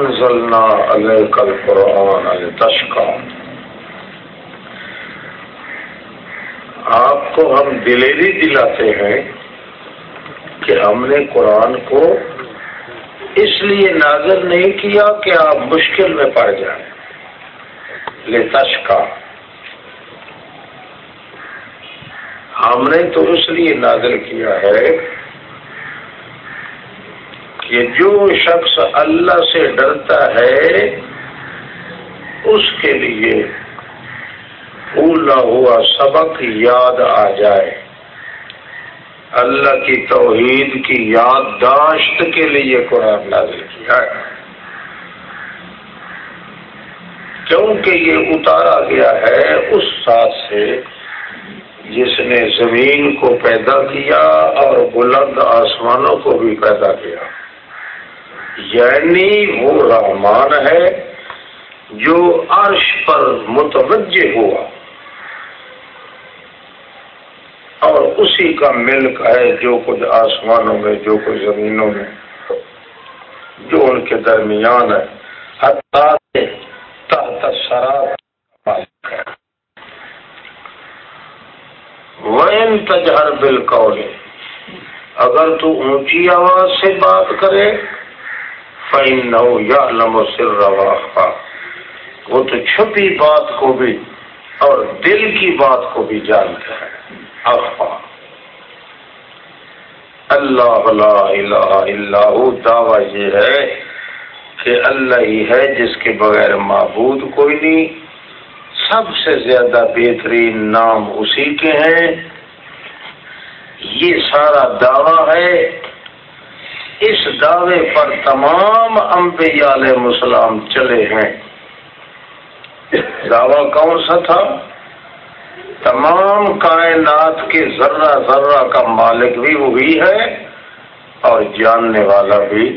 انزلنا علیک القرآن لتشقى. آپ کو ہم دلیری دلاتے ہیں کہ ہم نے قرآن کو اس لیے نازل نہیں کیا کہ آپ مشکل میں پڑ جائیں. لتشقى. ہم نے تو اس لیے نازل کیا ہے کہ جو شخص اللہ سے ڈرتا ہے، اس کے لیے بھولا ہوا سبق یاد آ جائے۔ اللہ کی توحید کی یادداشت کے لیے قرآن نازل کیا ہے۔ کیونکہ یہ اتارا گیا ہے اس ساتھ سے جس نے زمین کو پیدا کیا اور بلند آسمانوں کو بھی پیدا کیا۔ یعنی وہ رحمان ہے جو عرش پر متوجہ ہوا۔ اور اسی کا ملک ہے جو کچھ آسمانوں میں، جو کچھ زمینوں میں، جو ان کے درمیان ہے۔ تحت سراب وین تجہر بل اگر تو اونچی آواز سے بات کرے فین نو یا لمو سر وہ تو چھپی بات کو بھی اور دل کی بات کو بھی جانتا ہے۔ افا اللہ لا الہ الا دعویٰ یہ ہے کہ اللہ ہی ہے جس کے بغیر معبود کوئی نہیں۔ سب سے زیادہ بہترین نام اسی کے ہیں۔ یہ سارا دعویٰ ہے۔ اس دعوے پر تمام انبیاء علیہ السلام چلے ہیں۔ دعویٰ کون سا تھا؟ تمام کائنات کے ذرہ ذرہ کا مالک بھی وہی ہے اور جاننے والا بھی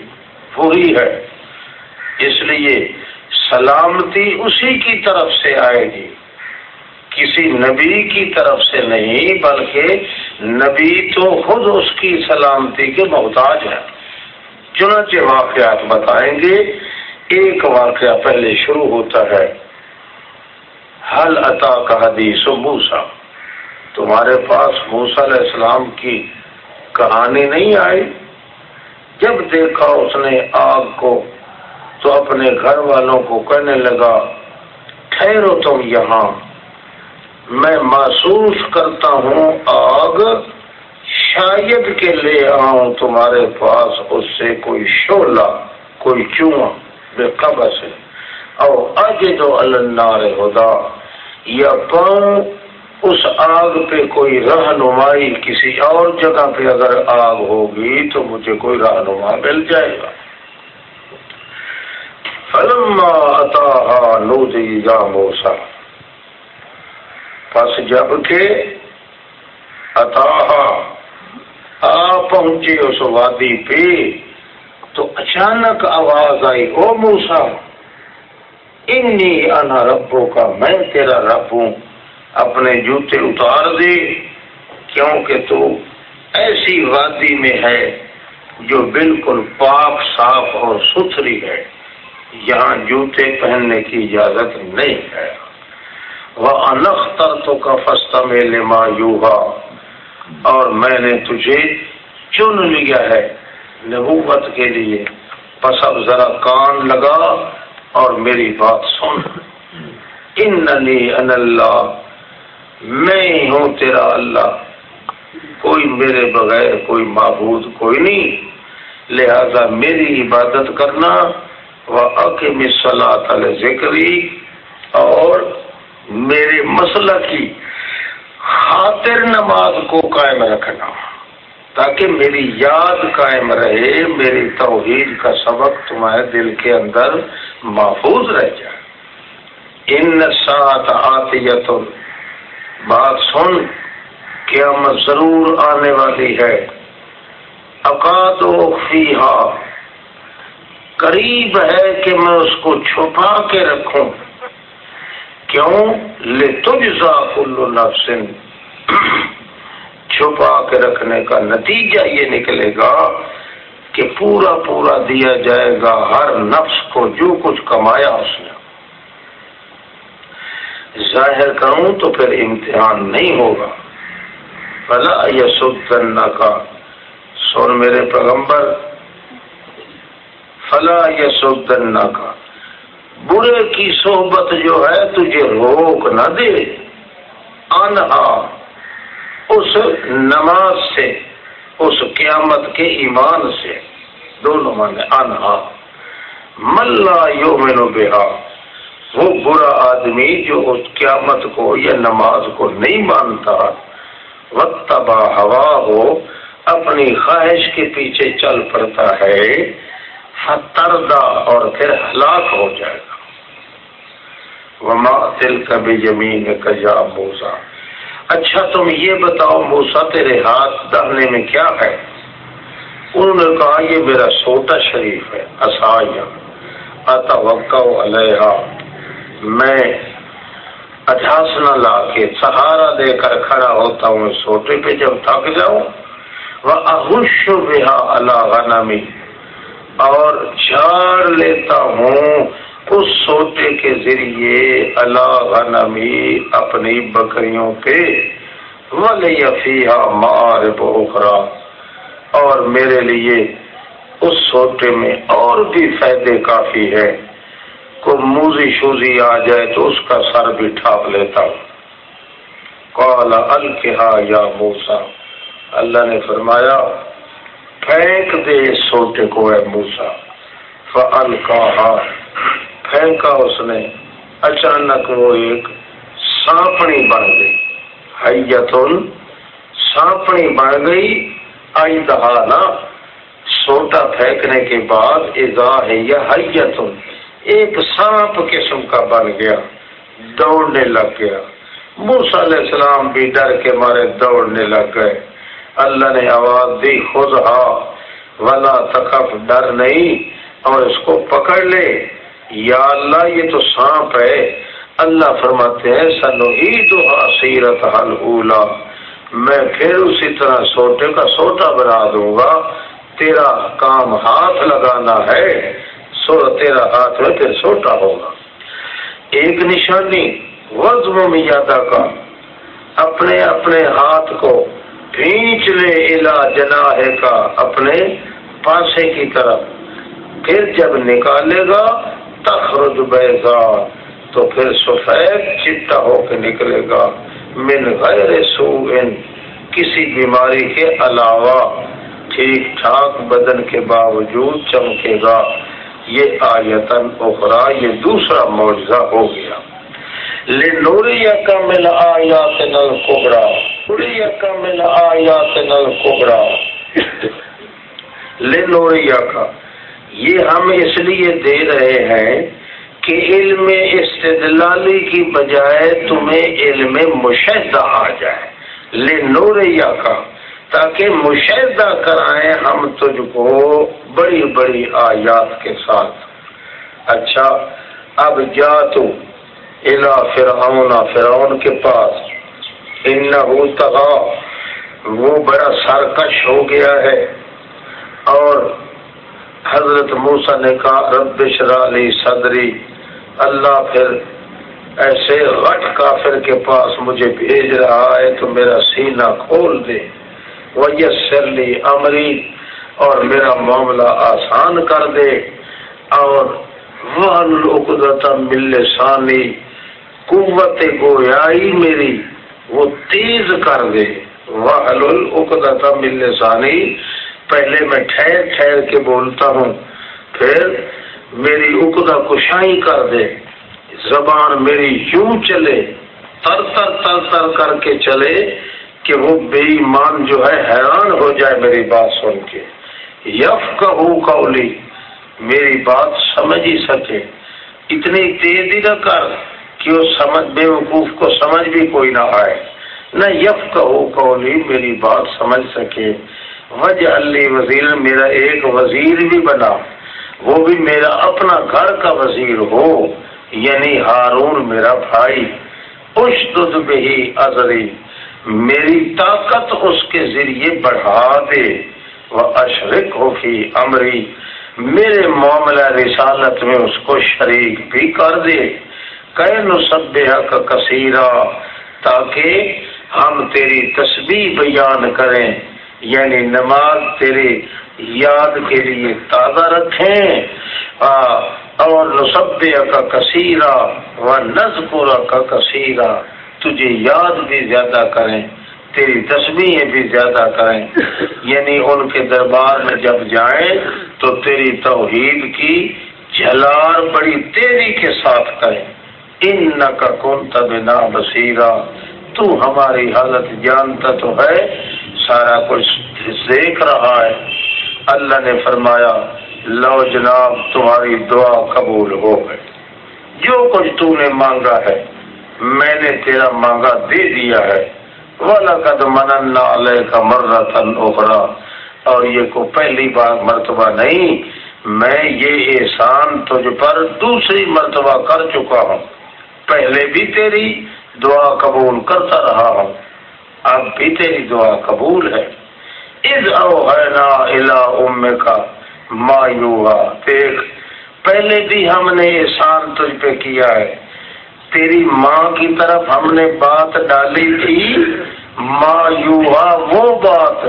وہی ہے۔ اس لیے سلامتی اسی کی طرف سے آئے گی۔ کسی نبی کی طرف سے نہیں، بلکہ نبی تو خود اس کی سلامتی کے محتاج ہے چنانچہ واقعات بتائیں گے۔ ایک واقعہ پہلے شروع ہوتا ہے۔ حل عطا کا حدیث موسا تمہارے پاس موسا علیہ السلام کی کہانی نہیں آئی؟ جب دیکھا اس نے آگ کو، تو اپنے گھر والوں کو کہنے لگا، ٹھہرو تم یہاں۔ میں محسوس کرتا ہوں آگ شاید کے لے آؤں تمہارے پاس اس سے کوئی شولہ کوئی چواں بے قبض ہے۔ اور اج جو النار خدا یا پاؤں اس آگ پہ کوئی رہنمائی کسی اور جگہ پہ اگر آگ ہوگی تو مجھے کوئی رہنما مل جائے گا۔ یا موسا پس جب کے آ پہنچے اس وادی پہ تو اچانک آواز آئی، او موسا انی انا ربوں کا میں تیرا رب ہوں، اپنے جوتے اتار دے، کیونکہ تو ایسی وادی میں ہے جو بالکل پاک، صاف اور ستھری ہے، یہاں جوتے پہننے کی اجازت نہیں ہے۔ وہ انختر تو کا فستا میں لما یوہا اور میں نے تجھے چن لیا ہے؟ نبوت کے لیے۔ پس اب ذرا کان لگا اور میری بات سن۔ اننی ان اللہ، میں ہوں تیرا اللہ۔ کوئی میرے بغیر کوئی معبود کوئی نہیں۔ لہذا میری عبادت کرنا صلاح ذکری اور میرے مسئلہ کی خاطر نماز کو قائم رکھنا۔ تاکہ میری یاد قائم رہے، میری توحید کا سبق تمہارے دل کے اندر محفوظ رہ جائے۔ ان سات آتیت، بات سن، قیامت ضرور آنے والی ہے۔ اکاد و فیحا قریب ہے کہ میں اس کو چھپا کے رکھوں۔ کیوں؟ لے تجزا کلو نفسن۔ چھپا کے رکھنے کا نتیجہ یہ نکلے گا کہ پورا پورا دیا جائے گا ہر نفس کو جو کچھ کمایا اس نے۔ ظاہر کروں تو پھر امتحان نہیں ہوگا۔ فلا یسن کا سن میرے پیغمبر۔ فلا یسن کا برے کی صحبت جو ہے تجھے روک نہ دے۔ انہا۔ اس نماز سے، اس قیامت کے ایمان سے دونوں مانے انہا۔ ملا یو مینو بہا، وہ برا آدمی جو اس قیامت کو یا نماز کو نہیں مانتا وقت ہوا ہو اپنی خواہش کے پیچھے چل پڑتا ہے فتردہ اور پھر ہلاک ہو جائے گا۔ وما دل کبھی زمین کا جا موسا اچھا تم یہ بتاؤ موسا تیرے ہاتھ دہنے میں کیا ہے؟ انہوں نے کہا، یہ میرا سوٹا شریف ہے اتا وقع علیہ میں اجھاسنا لا کے سہارا دے کر کھڑا ہوتا ہوں سوٹے پہ جب تھک جاؤں وہ احش بہا اللہ غنمی اور جھاڑ لیتا ہوں اس سوٹے کے ذریعے اللہ غنمی اپنی بکریوں پہ ولی فیحا مار بخرا اور میرے لیے اس سوٹے میں اور بھی فائدے کافی ہے کو موزی شوزی آ جائے تو اس کا سر بھی ٹھاپ لیتا ہوں۔ کالا الکہا یا موسا اللہ نے فرمایا، پھینک دے سوٹے کو ہے موسا فل پھینکا اس نے، اچانک وہ ایک سانپڑی بن گئی۔ حیتن سانپڑی بن گئی۔ آئی دہانا سوٹا پھینکنے کے بعد ادا ہے یا حیتن ایک سانپ قسم کا بن گیا، دوڑنے لگ گیا۔ موسا علیہ السلام بھی ڈر کے مارے دوڑنے لگ گئے۔ اللہ نے آواز دی، خود ہا ولا تکف ڈر نہیں، اور اس کو پکڑ لے۔ یا اللہ، یہ تو سانپ ہے۔ اللہ فرماتے ہیں سنو عید سیرت حل اولا میں پھر اسی طرح سوٹے کا سوٹا بنا دوں گا۔ تیرا کام ہاتھ لگانا ہے، سو تیرا ہاتھ میں پھر سوٹا ہوگا۔ ایک نشانی وزم میادہ کا اپنے اپنے ہاتھ کو کھینچ لے الا جناح کا اپنے پاسے کی طرف۔ پھر جب نکالے گا تخرج بیضا، تو پھر سفید چٹا ہو کے نکلے گا۔ من غیر سوئن کسی بیماری کے علاوہ۔ ٹھیک ٹھاک بدن کے باوجود چمکے گا۔ یہ آیتن اخرا یہ دوسرا معجزہ ہو گیا۔ لے نوریا کا مل آیات نل کوبڑا نوریا کا مل آیات نل کوبڑا لے نوریا کا یہ ہم اس لیے دے رہے ہیں کہ علم استدلالی کی بجائے تمہیں علم مشاہدہ آ جائے۔ لے نوریا کا، تاکہ مشاہدہ کرائیں ہم تجھ کو بڑی بڑی آیات کے ساتھ۔ اچھا اب جا تو الا فرعون فرعون کے پاس۔ ان وہ بڑا سرکش ہو گیا ہے اور حضرت موسا نے کہا، رب شرالی صدری، اللہ پھر ایسے غٹ کافر کے پاس مجھے بھیج رہا ہے، تو میرا سینہ کھول دے ویسرلی امری اور میرا معاملہ آسان کر دے۔ اور وہ مل ثانی قوت گویائی میری، وہ تیز کر دے۔ وہ مل ثانی پہلے میں ٹھہر ٹھہر کے بولتا ہوں، پھر میری اکدا کشائی کر دے، زبان میری یوں چلے، تر تر تر تر کر کے چلے کہ وہ بے ایمان جو ہے حیران ہو جائے میری بات سن کے۔ یف کولی میری بات سمجھ ہی سکے۔ اتنی تیزی نہ کر کہ وہ سمجھ، بے وقوف کو سمجھ بھی کوئی نہ آئے۔ نہ یف کولی میری بات سمجھ سکے۔ وجہ علی وزیر، میرا ایک وزیر بھی بنا، وہ بھی میرا اپنا گھر کا وزیر ہو یعنی ہارون میرا بھائی۔ اشد بہی ازری میری طاقت اس کے ذریعے بڑھا دے۔ وہ اشرک ہو کی امری، میرے معاملہ رسالت میں اس کو شریک بھی کر دے۔ کہ نصب کا کثیرہ تاکہ ہم تیری تسبیح بیان کریں۔ یعنی نماز تیرے یاد کے لیے تازہ رکھیں اور نصب کا کثیرہ و نزپور کا کثیرہ تجھے یاد بھی زیادہ کریں، تیری تصویریں بھی زیادہ کریں۔ یعنی ان کے دربار میں جب جائیں تو تیری توحید کی جھلار بڑی تیزی کے ساتھ کریں۔ ان نہ کا کون تب بصیرہ تو ہماری حالت جانتا تو ہے سارا کچھ دیکھ رہا ہے۔ اللہ نے فرمایا، لو جناب، تمہاری دعا قبول ہو گئے جو کچھ تو نے مانگا ہے، میں نے تیرا مانگا دے دیا ہے۔ وَلَقَدْ مَنَنَّا عَلَيْكَ مَرَّةً أُخْرَى۔ اور یہ کو پہلی بار مرتبہ نہیں، میں یہ احسان تجھ پر دوسری مرتبہ کر چکا ہوں۔ پہلے بھی تیری دعا قبول کرتا رہا ہوں۔ اب بھی تیری دعا قبول ہے۔ از او الا ام کا مایوہا دیکھ، پہلے بھی ہم نے احسان تجھ پہ کیا ہے۔ تیری ماں کی طرف ہم نے بات ڈالی تھی۔ مایوہا وہ بات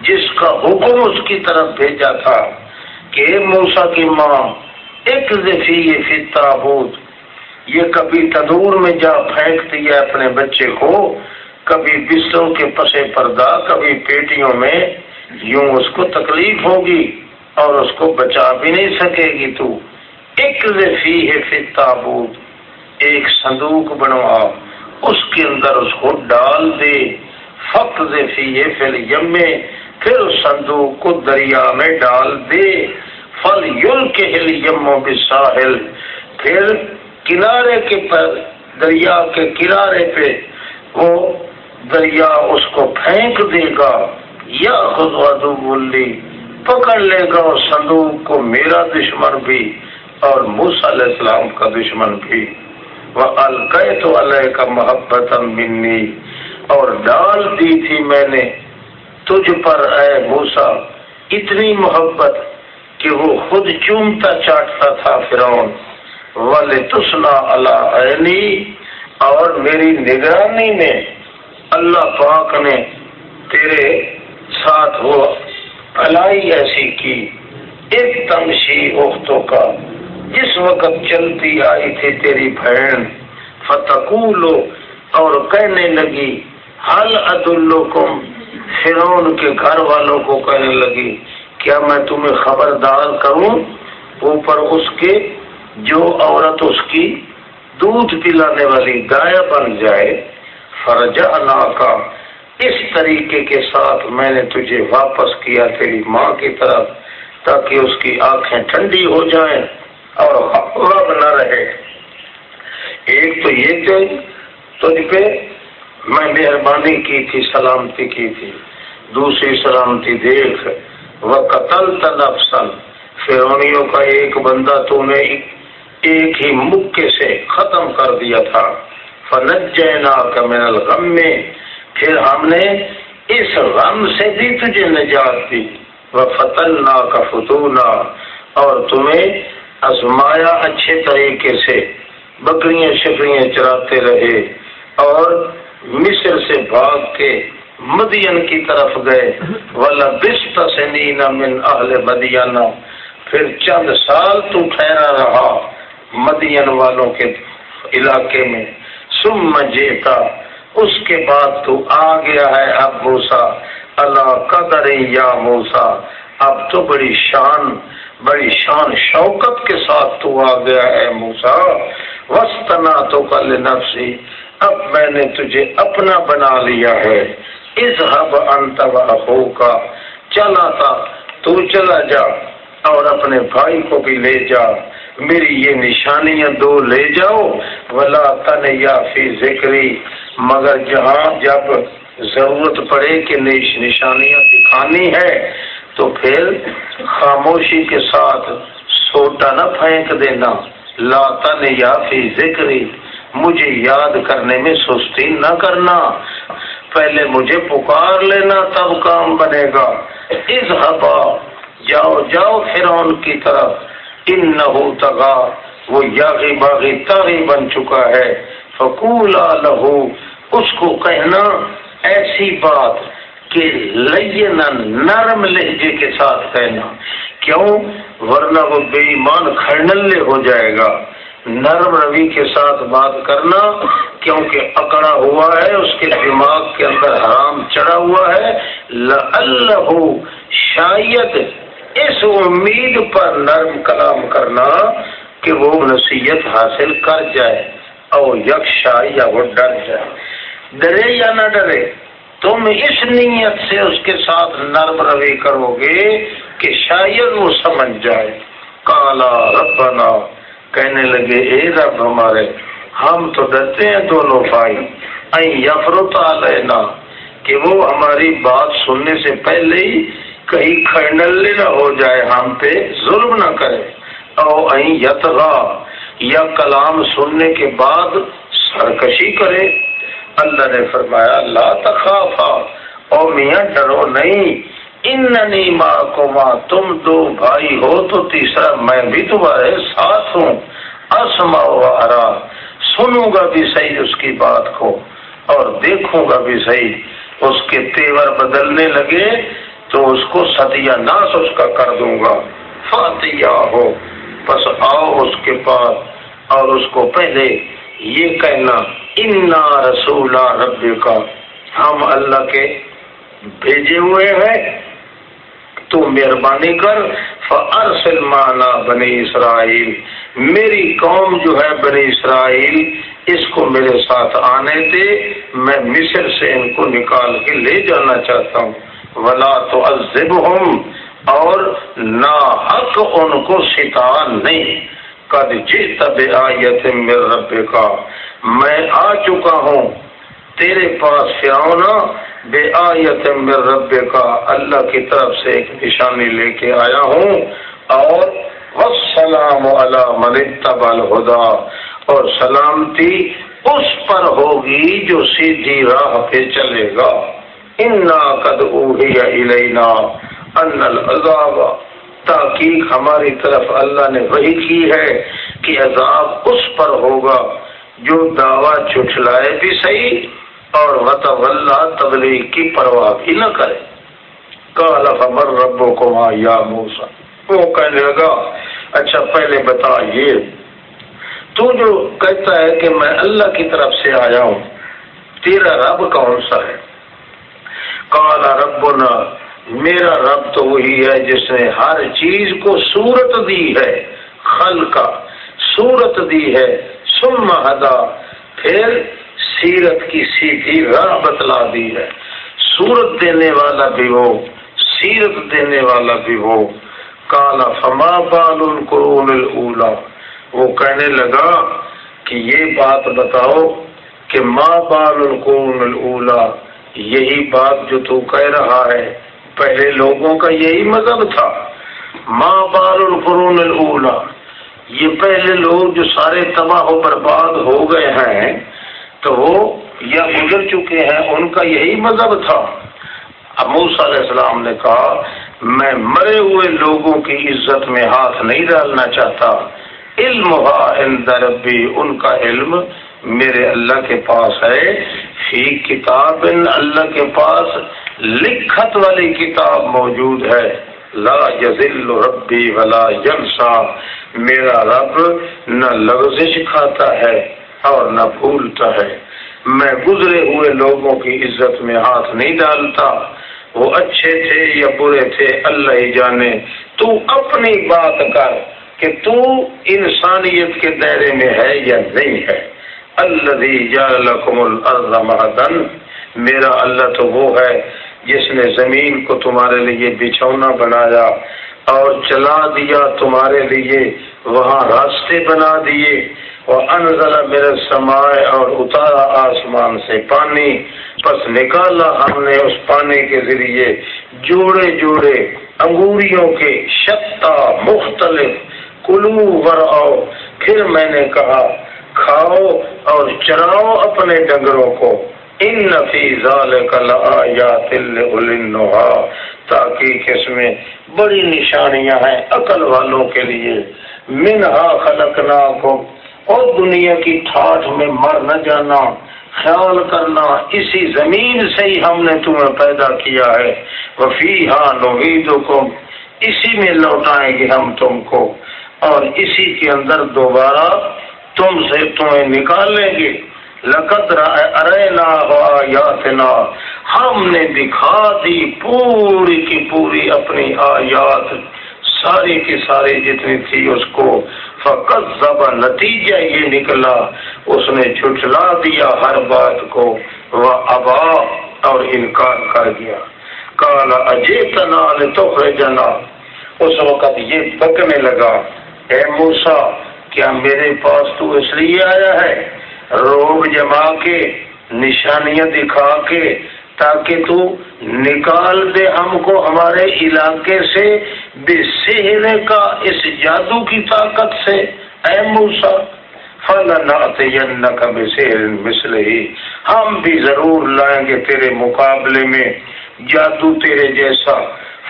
جس کا حکم اس کی طرف بھیجا تھا کہ موسا کی ماں ایک دفی یہ تابوت یہ کبھی تدور میں جا پھینک دیا اپنے بچے کو۔ کبھی بستروں کے پسے پردہ، کبھی پیٹیوں میں یوں اس کو تکلیف ہوگی اور اس کو بچا بھی نہیں سکے گی تو۔ ایک فی ہے تابوت ایک صندوق بنوا، اس کے اندر اس کو ڈال دے۔ فق فی ہے پھر یمے پھر اس صندوق کو دریا میں ڈال دے۔ فل یل کے ہل یمو بساحل، پھر کنارے کے پر، دریا کے کنارے پہ وہ دریا اس کو پھینک دے گا، یا خود ادو بولی پکڑ لے گا اس صندوق کو میرا دشمن بھی اور موس علیہ السلام کا دشمن بھی۔ وہ القیت علیہ کا محبت منی، اور ڈال دی تھی میں نے تجھ پر، اے موسا اتنی محبت کہ وہ خود چومتا چاٹتا تھا فرعون۔ والے تسنا اللہ عینی اور میری نگرانی میں اللہ پاک نے تیرے ساتھ وہ الائی ایسی کی۔ ایک تمشی اختوں کا، جس وقت چلتی آئی تھی تیری بہن، فتقولو اور کہنے لگی حل عدالکم فرون کے گھر والوں کو کہنے لگی، کیا میں تمہیں خبردار کروں؟ اوپر اس کے جو عورت اس کی دودھ پلانے والی گائے بن جائے فرجا کا اس طریقے کے ساتھ میں نے تجھے واپس کیا تیری ماں کی طرف، تاکہ اس کی آنکھیں ٹھنڈی ہو جائیں اور غب نہ رہے۔ ایک تو یہ تجھ پہ میں مہربانی کی تھی، سلامتی کی تھی۔ دوسری، سلامتی دیکھ۔ وہ قتل تنفسن فرونیوں کا ایک بندہ تو نے ایک ہی مکے سے ختم کر دیا تھا۔ فنجینا کا من الغم۔ میں پھر ہم نے اس غم سے بھی تجھے نجات دی۔ وہ فتنا کا فتونا۔ اور تمہیں آزمایا اچھے طریقے سے۔ بکریاں شکریاں چراتے رہے۔ اور مصر سے بھاگ کے مدین کی طرف گئے۔ والا بست سے نینا من اہل مدینہ پھر چند سال تو ٹھہرا رہا مدین والوں کے علاقے میں۔ سم جیتا۔ اس کے بعد تو آ گیا ہے اب موسا اللہ قدر یا موسا اب تو بڑی شان بڑی شان شوکت کے ساتھ تو آ گیا ہے موسا وسطنا تو کل نفسی۔ اب میں نے تجھے اپنا بنا لیا ہے۔ اس حب انتبا کا چلا تھا تو چلا جا اور اپنے بھائی کو بھی لے جا۔ میری یہ نشانیاں دو لے جاؤ۔ ولا تن یا فی ذکری مگر جہاں جب ضرورت پڑے کہ نشانیاں دکھانی ہے، تو پھر خاموشی کے ساتھ سوٹا نہ پھینک دینا۔ لا تن یا فی ذکری مجھے یاد کرنے میں سستی نہ کرنا۔ پہلے مجھے پکار لینا، تب کام بنے گا۔ اس ہبا جاؤ جاؤ فرعون کی طرف۔ ان نہ تگا وہ یاغی باغی تاغی بن چکا ہے۔ فکول لہو، اس کو کہنا ایسی بات کہ لینا نرم لہجے کے ساتھ کہنا۔ کیوں؟ ورنہ وہ بے ایمان کھڑنلے ہو جائے گا۔ نرم روی کے ساتھ بات کرنا، کیونکہ اکڑا ہوا ہے، اس کے دماغ کے اندر حرام چڑھا ہوا ہے۔ اللہ شاید اس امید پر نرم کلام کرنا کہ وہ نصیحت حاصل کر جائے اور یکشا یا وہ ڈر جائے۔ ڈرے یا نہ ڈرے، تم اس نیت سے اس کے ساتھ نرم روی کرو گے کہ شاید وہ سمجھ جائے۔ کالا ربنا، کہنے لگے، اے رب ہمارے، ہم تو ڈرتے ہیں دونوں بھائی یفرت لینا کہ وہ ہماری بات سننے سے پہلے ہی کہیں کھڑنل نہ ہو جائے ہم پہ، ظلم نہ کرے۔ او یتغا یا کلام سننے کے بعد سرکشی کرے۔ اللہ نے فرمایا، لا تخافا۔ او میاں، ڈرو نہیں۔ اننی ماں کو ماں تم دو بھائی ہو تو تیسرا میں بھی تمہارے ساتھ ہوں۔ اسما ارا۔ سنوں گا بھی صحیح اس کی بات کو، اور دیکھوں گا بھی صحیح اس کے تیور بدلنے لگے۔ تو اس کو ستیہ ناس اس کا کر دوں گا۔ فاتیہ ہو۔ بس آؤ اس کے پاس اور اس کو پہلے یہ کہنا، انا رسولہ رب کا ہم اللہ کے بھیجے ہوئے ہیں۔ تو مہربانی کر فرسل مانا بنی اسرائیل میری قوم جو ہے بنی اسرائیل، اس کو میرے ساتھ آنے دے۔ میں مصر سے ان کو نکال کے لے جانا چاہتا ہوں۔ ولا تو ہوں اور نہ حق ان کو ستا نہیں۔ کد جس طب آیت میرے رب کا میں آ چکا ہوں تیرے پاس فیاؤنا بے آیت من رب کا اللہ کی طرف سے ایک نشانی لے کے آیا ہوں اور والسلام علی من اتبع الہدا اور سلامتی اس پر ہوگی جو سیدھی راہ پہ چلے گا۔ انا قد اوحی الینا ان العذاب تاکیق ہماری طرف اللہ نے وہی کی ہے کہ عذاب اس پر ہوگا جو دعویٰ چھٹلائے بھی صحیح اور وطولہ تبلیغ کی پرواہ بھی نہ کرے۔ کالا فمر ربو کو یا موسا وہ کہنے لگا اچھا پہلے بتا یہ۔ تو جو کہتا ہے کہ میں اللہ کی طرف سے آیا ہوں، تیرا رب کون سا ہے؟ کالا رب میرا رب تو وہی ہے جس نے ہر چیز کو صورت دی ہے خل کا صورت دی ہے سم ہدا، پھر سیرت کی سیدھی راہ بتلا دی ہے۔ سورت دینے والا بھی ہو سیرت دینے والا بھی ہو کالا فما بال القرون الا وہ کہنے لگا کہ یہ بات بتاؤ کہ ماں بال القرون الا یہی بات جو تو کہہ رہا ہے، پہلے لوگوں کا یہی مذہب تھا۔ ماں بال القرون الا یہ پہلے لوگ جو سارے تباہ و برباد ہو گئے ہیں، تو وہ یا گزر چکے ہیں، ان کا یہی مذہب تھا۔ ابوس علیہ السلام نے کہا، میں مرے ہوئے لوگوں کی عزت میں ہاتھ نہیں ڈالنا چاہتا۔ علم ربی، ان کا علم میرے اللہ کے پاس ہے، فی کتاب، اللہ کے پاس لکھت والی کتاب موجود ہے۔ لا یزل ربی ولا جلسا میرا رب نہ لغزش کھاتا ہے اور نہ بھولتا ہے۔ میں گزرے ہوئے لوگوں کی عزت میں ہاتھ نہیں ڈالتا۔ وہ اچھے تھے یا برے تھے، اللہ ہی جانے۔ تو اپنی بات کر کہ تو انسانیت کے دائرے میں ہے یا نہیں ہے۔ اللہ مہدن میرا اللہ تو وہ ہے جس نے زمین کو تمہارے لیے بچھونا بنایا اور چلا دیا تمہارے لیے، وہاں راستے بنا دیے۔ انزلہ میرے سمائے اور اتارا آسمان سے پانی۔ بس نکالا ہم نے اس پانی کے ذریعے جوڑے جوڑے انگوریوں کے شتا مختلف کلو ورآؤ۔ پھر میں نے کہا کھاؤ اور چراؤ اپنے ڈنگروں کو۔ ان نفیز تاکہ اس میں بڑی نشانیاں ہیں عقل والوں کے لیے۔ منہا خلقنا کو اور دنیا کی ٹھاٹ میں مر نہ جانا۔ خیال کرنا، اسی زمین سے ہی ہم نے تمہیں پیدا کیا ہے۔ وفی ہاں نوید اسی میں لوٹائیں گے ہم تم کو۔ اور اسی کے اندر دوبارہ تم سے تمہیں نکال لیں گے۔ لقت ارے نہ ہم نے دکھا دی پوری کی پوری اپنی آیات۔ ساری کی ساری جتنی تھی اس کو۔ فقط زبا نتیجہ یہ نکلا۔ اس نے جھٹلا دیا ہر بات کو۔ وہ ابا اور انکار کر دیا۔ کالا اجے تنا تو جنا اس وقت یہ بکنے لگا۔ اے موسا کیا میرے پاس تو اس لیے آیا ہے؟ روب جما کے، نشانیاں دکھا کے، تاکہ تو نکال دے ہم کو ہمارے علاقے سے بے سہرے کا اس جادو کی طاقت سے۔ اے موسا بے مسل ہی ہم بھی ضرور لائیں گے تیرے مقابلے میں جادو تیرے جیسا۔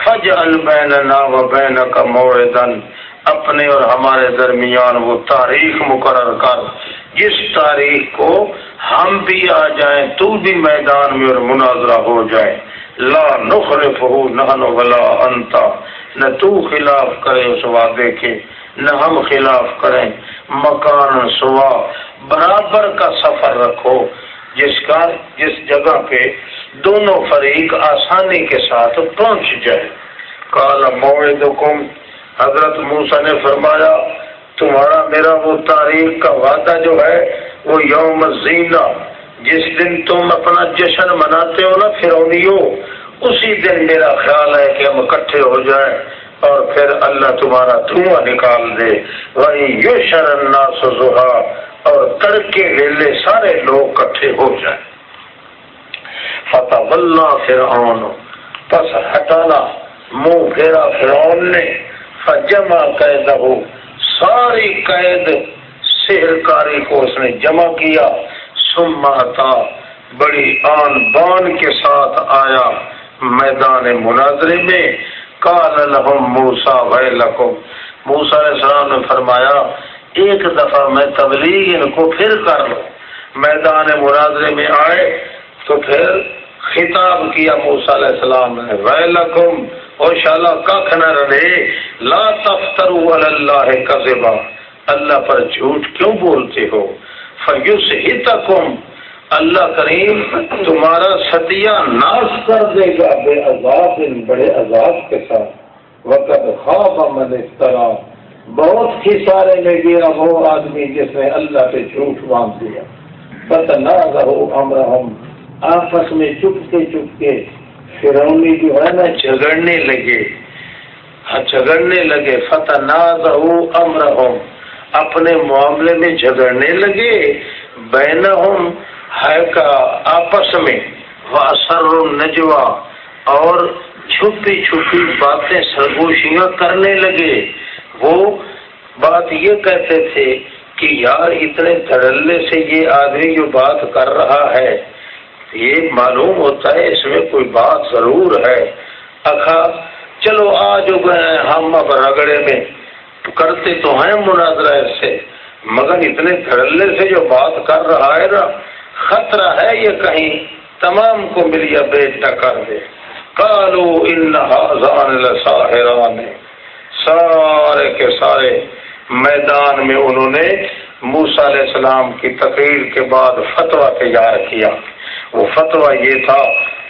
فج البین و بین کا موردن اپنے اور ہمارے درمیان وہ تاریخ مقرر کر، جس تاریخ کو ہم بھی آ جائیں، تو بھی میدان میں اور مناظرہ ہو جائے۔ لا نخلف ہو نہ ولا انتا نہ تو خلاف کرے اس وعدے کے، نہ ہم خلاف کریں۔ مکان سوا، برابر کا سفر رکھو، جس کا، جس جگہ پہ دونوں فریق آسانی کے ساتھ پہنچ جائے کالا موعدکم حضرت موسا نے فرمایا، تمہارا میرا وہ تاریخ کا وعدہ جو ہے، وہ یوم زینا جس دن تم اپنا جشن مناتے ہو نا فرونیو اسی دن میرا خیال ہے کہ ہم اکٹھے ہو جائیں اور پھر اللہ تمہارا دھواں نکال دے۔ وہی یو شرنا سزا اور تڑکے ویلے سارے لوگ کٹھے ہو جائیں۔ فتح اللہ فرعون، پس ہٹانا منہ پھیرا فرعون نے۔ جمع قید ہو ساری قید سحر کاری کو اس نے جمع کیا۔ سماتا بڑی آن بان کے ساتھ آیا میدان مناظرے میں۔ کال الحم موسا وحم موسا علیہ السلام نے فرمایا، ایک دفعہ میں تبلیغ ان کو پھر کر لوں۔ میدان مناظرے میں آئے تو پھر خطاب کیا موسا علیہ السلام نے وحلکم اور شالا کھ نہ رہے، لا تفتر اللہ کذبا۔ اللہ پر جھوٹ کیوں بولتے ہو؟ فیوس ہی تکم اللہ کریم تمہارا ستیہ ناش کر دے گا بے عذاب، ان بڑے عذاب کے ساتھ۔ وقت خواب من اس طرح بہت ہی سارے میں گیا وہ آدمی جس نے اللہ پہ جھوٹ باندھ دیا۔ بت نہ رہو امرحم آپس میں چپکے چپکے فرونی جو ہے نا، جھگڑنے لگے۔ ہاں، جھگڑنے لگے۔ فتح ناز امر اپنے معاملے میں جھگڑنے لگے۔ بین ہوں ہے کا آپس میں۔ وہ اثر نجوا اور چھپی چھپی باتیں، سرگوشیاں کرنے لگے۔ وہ بات یہ کہتے تھے کہ یار، اتنے دھڑلے سے یہ آدمی جو بات کر رہا ہے۔ یہ معلوم ہوتا ہے، اس میں کوئی بات ضرور ہے۔ اکھا، چلو آج گئے ہم اب رگڑے میں۔ کرتے تو ہیں مناظرہ سے، مگر اتنے دھڑلے سے جو بات کر رہا ہے نا، خطرہ ہے یہ کہیں۔ تمام کو ملیا بیٹا کر دے کالو ان سارے کے سارے میدان میں انہوں نے موسا علیہ السلام کی تقریر کے بعد فتوا تیار کیا۔ وہ فتوا یہ تھا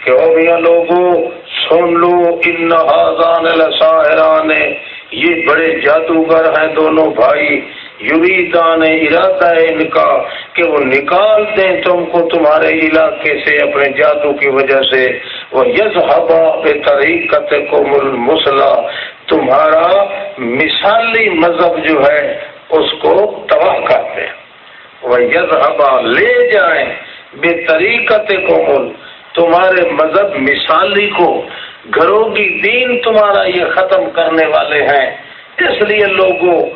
کہ او میاں لوگوں سن لو، ان ساحران، یہ بڑے جادوگر ہیں دونوں بھائی۔ یوریدان ارادہ ہے ان کا کہ وہ نکال دیں تم کو تمہارے علاقے سے اپنے جادو کی وجہ سے۔ وہ یز ہبا بے طریقت کو مسلح تمہارا مثالی مذہب جو ہے، اس کو تباہ کر دیں۔ وہ یز ہبا لے جائیں۔ بے طریقت کو تمہارے مذہب مثالی کو، گھروں کی دین تمہارا یہ ختم کرنے والے ہیں۔ اس لیے لوگوں،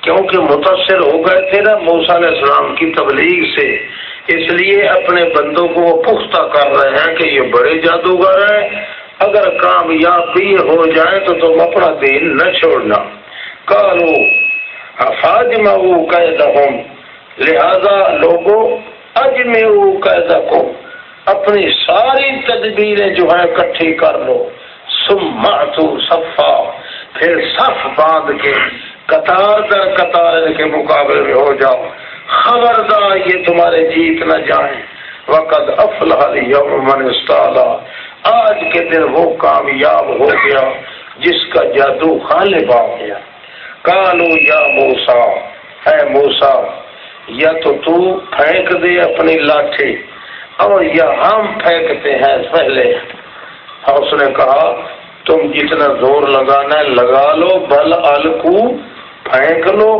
کیونکہ متاثر ہو گئے تھے نا موسا علیہ السلام کی تبلیغ سے، اس لیے اپنے بندوں کو وہ پختہ کر رہے ہیں کہ یہ بڑے جادوگر ہیں۔ اگر کامیاب بھی ہو جائے تو تم اپنا دین نہ چھوڑنا۔ کالو افاج میں لہذا لوگوں اج میں وہ اپنی ساری تدبیریں جو ہے کٹھی کر لو۔ سما تو صفا۔ پھر صف باندھ کے قطار در قطار کے مقابلے میں ہو جاؤ۔ خبردار یہ تمہارے جیت نہ جائیں۔ وقت افلاح من استعلا آج کے دن وہ کامیاب ہو گیا جس کا جادو غالب آ گیا۔ کالو یا موسا اے موسا یا تو تو پھینک دے اپنی لاٹھی، اور یا ہم پھینکتے ہیں پہلے۔ اس نے کہا، تم جتنا زور لگانا ہے، لگا لو، بل الکو، پھینک لو۔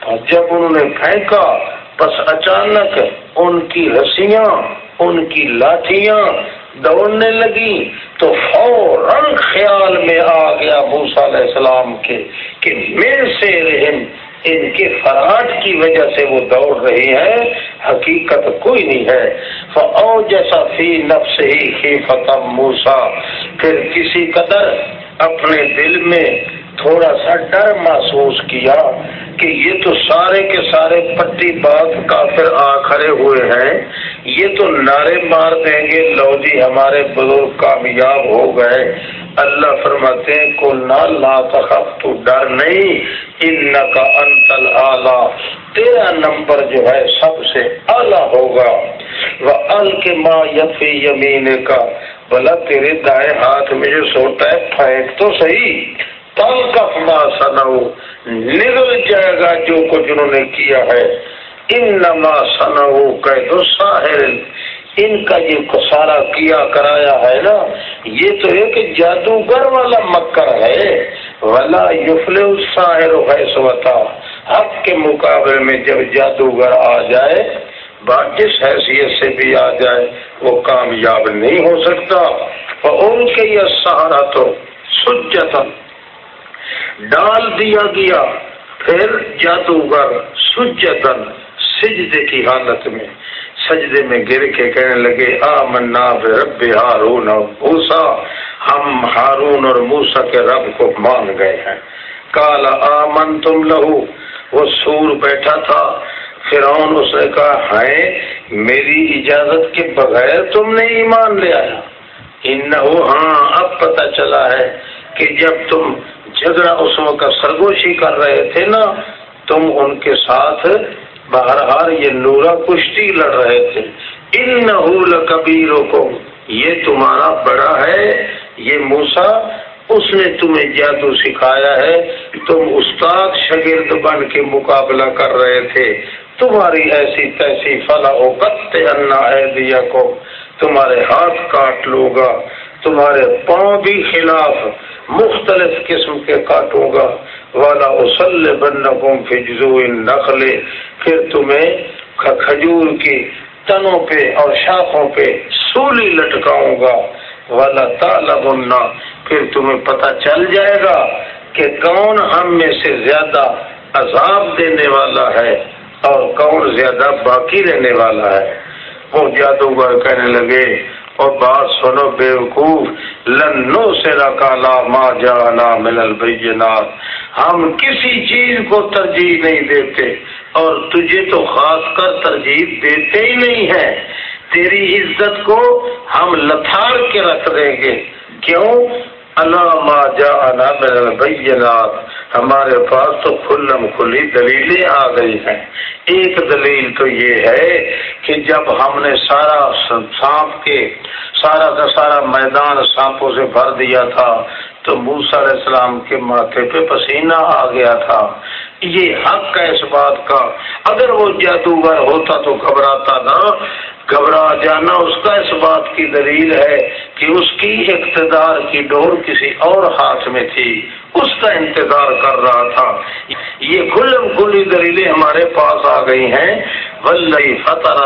اور جب انہوں نے پھینکا، بس اچانک ان کی رسیاں، ان کی لاٹیاں دوڑنے لگی تو فوراً خیال میں آ گیا موسا علیہ السلام کے کہ میرے سے رحم ان کے فراٹ کی وجہ سے وہ دوڑ رہی ہے حقیقت کوئی نہیں ہے۔ او جیسا فی نفس ہی فتح موسا پھر کسی قدر اپنے دل میں تھوڑا سا ڈر محسوس کیا کہ یہ تو سارے کے سارے پٹی بات کافر آ کھڑے ہوئے ہیں۔ یہ تو نعرے مار دیں گے۔ لو جی ہمارے بزرگ کامیاب ہو گئے۔ اللہ فرماتے ہیں کو نہ لا تخف، تو ڈر نہیں۔ ان کا انتل اعلیٰ تیرا نمبر جو ہے، سب سے اعلیٰ ہوگا۔ وہ ال کے ماں یفی یمین کا بلا تیرے دائیں ہاتھ میں جو سوتا ہے، پھینک تو صحیح۔ تل کف ماں سنو نگل جائے گا جو کچھ انہوں نے کیا ہے۔ ان نما سنو کہ تو ساحر۔ ان کا یہ سارا کیا کرایا ہے نا، یہ تو ایک جادوگر والا مکر ہے۔ ولا یفل ساحر سوتا حق کے مقابلے میں جب جادوگر آ جائے جس حیثیت سے بھی آ جائے، وہ کامیاب نہیں ہو سکتا۔ اور ان کے یہ سہارا تو سجتن ڈال دیا گیا۔ پھر جادوگر سجتن سجدے کی حالت میں سجدے میں گر کے کہنے لگے آ منا رب ہارون اور موسا ہم ہارون اور موسا کے رب کو مان گئے ہیں۔ کالا آ من تم لہو وہ سور بیٹھا تھا۔ فرعون اس نے کہا ہے میری اجازت کے بغیر تم نے ایمان لے آیا۔ ان ہاں اب پتہ چلا ہے کہ جب تم جھگڑا اس وقت سرگوشی کر رہے تھے نا، تم ان کے ساتھ بہرحال یہ نورا کشتی لڑ رہے تھے۔ ان کبیروں کو یہ تمہارا بڑا ہے، یہ موسا اس نے تمہیں جادو سکھایا ہے۔ تم استاد شگرد بن کے مقابلہ کر رہے تھے۔ تمہاری ایسی تیسی فلا کتے انا دیا کو تمہارے ہاتھ کاٹ لو گا تمہارے پاؤں بھی خلاف۔ مختلف قسم کے کاٹوں گا۔ والا اسل بن فجزو پھر تمہیں کھجور کی تنوں پہ اور شاخوں پہ سولی لٹکاؤں گا۔ والا تالا بننا پھر تمہیں پتہ چل جائے گا کہ کون ہم میں سے زیادہ عذاب دینے والا ہے اور کون زیادہ باقی رہنے والا ہے۔ وہ جادوگر کہنے لگے اور بات سنو بے وقوف لنو سے رکالا ماں جانا ملل البینات۔ ہم کسی چیز کو ترجیح نہیں دیتے اور تجھے تو خاص کر ترجیح دیتے ہی نہیں ہے تیری عزت کو ہم لتھاڑ کے رکھ دیں گے۔ کیوں؟ اللہ جا البینات۔ ہمارے پاس تو کھلم کھلی دلیلیں آ گئی ہیں۔ ایک دلیل تو یہ ہے کہ جب ہم نے سارا سانپ کے سارا کا سارا میدان سانپوں سے بھر دیا تھا، تو موسا علیہ السلام کے ماتھے پہ پسینہ آ گیا تھا۔ یہ حق ہے اس بات کا۔ اگر وہ جادوگر ہوتا تو گھبراتا نا گھبرا جانا، اس کا اس بات کی دلیل ہے کہ اس کی اقتدار کی ڈور کسی اور ہاتھ میں تھی۔ اس کا انتظار کر رہا تھا۔ یہ کھلم کھلی دلیلیں ہمارے پاس آ گئی ہیں۔ ولئی فتح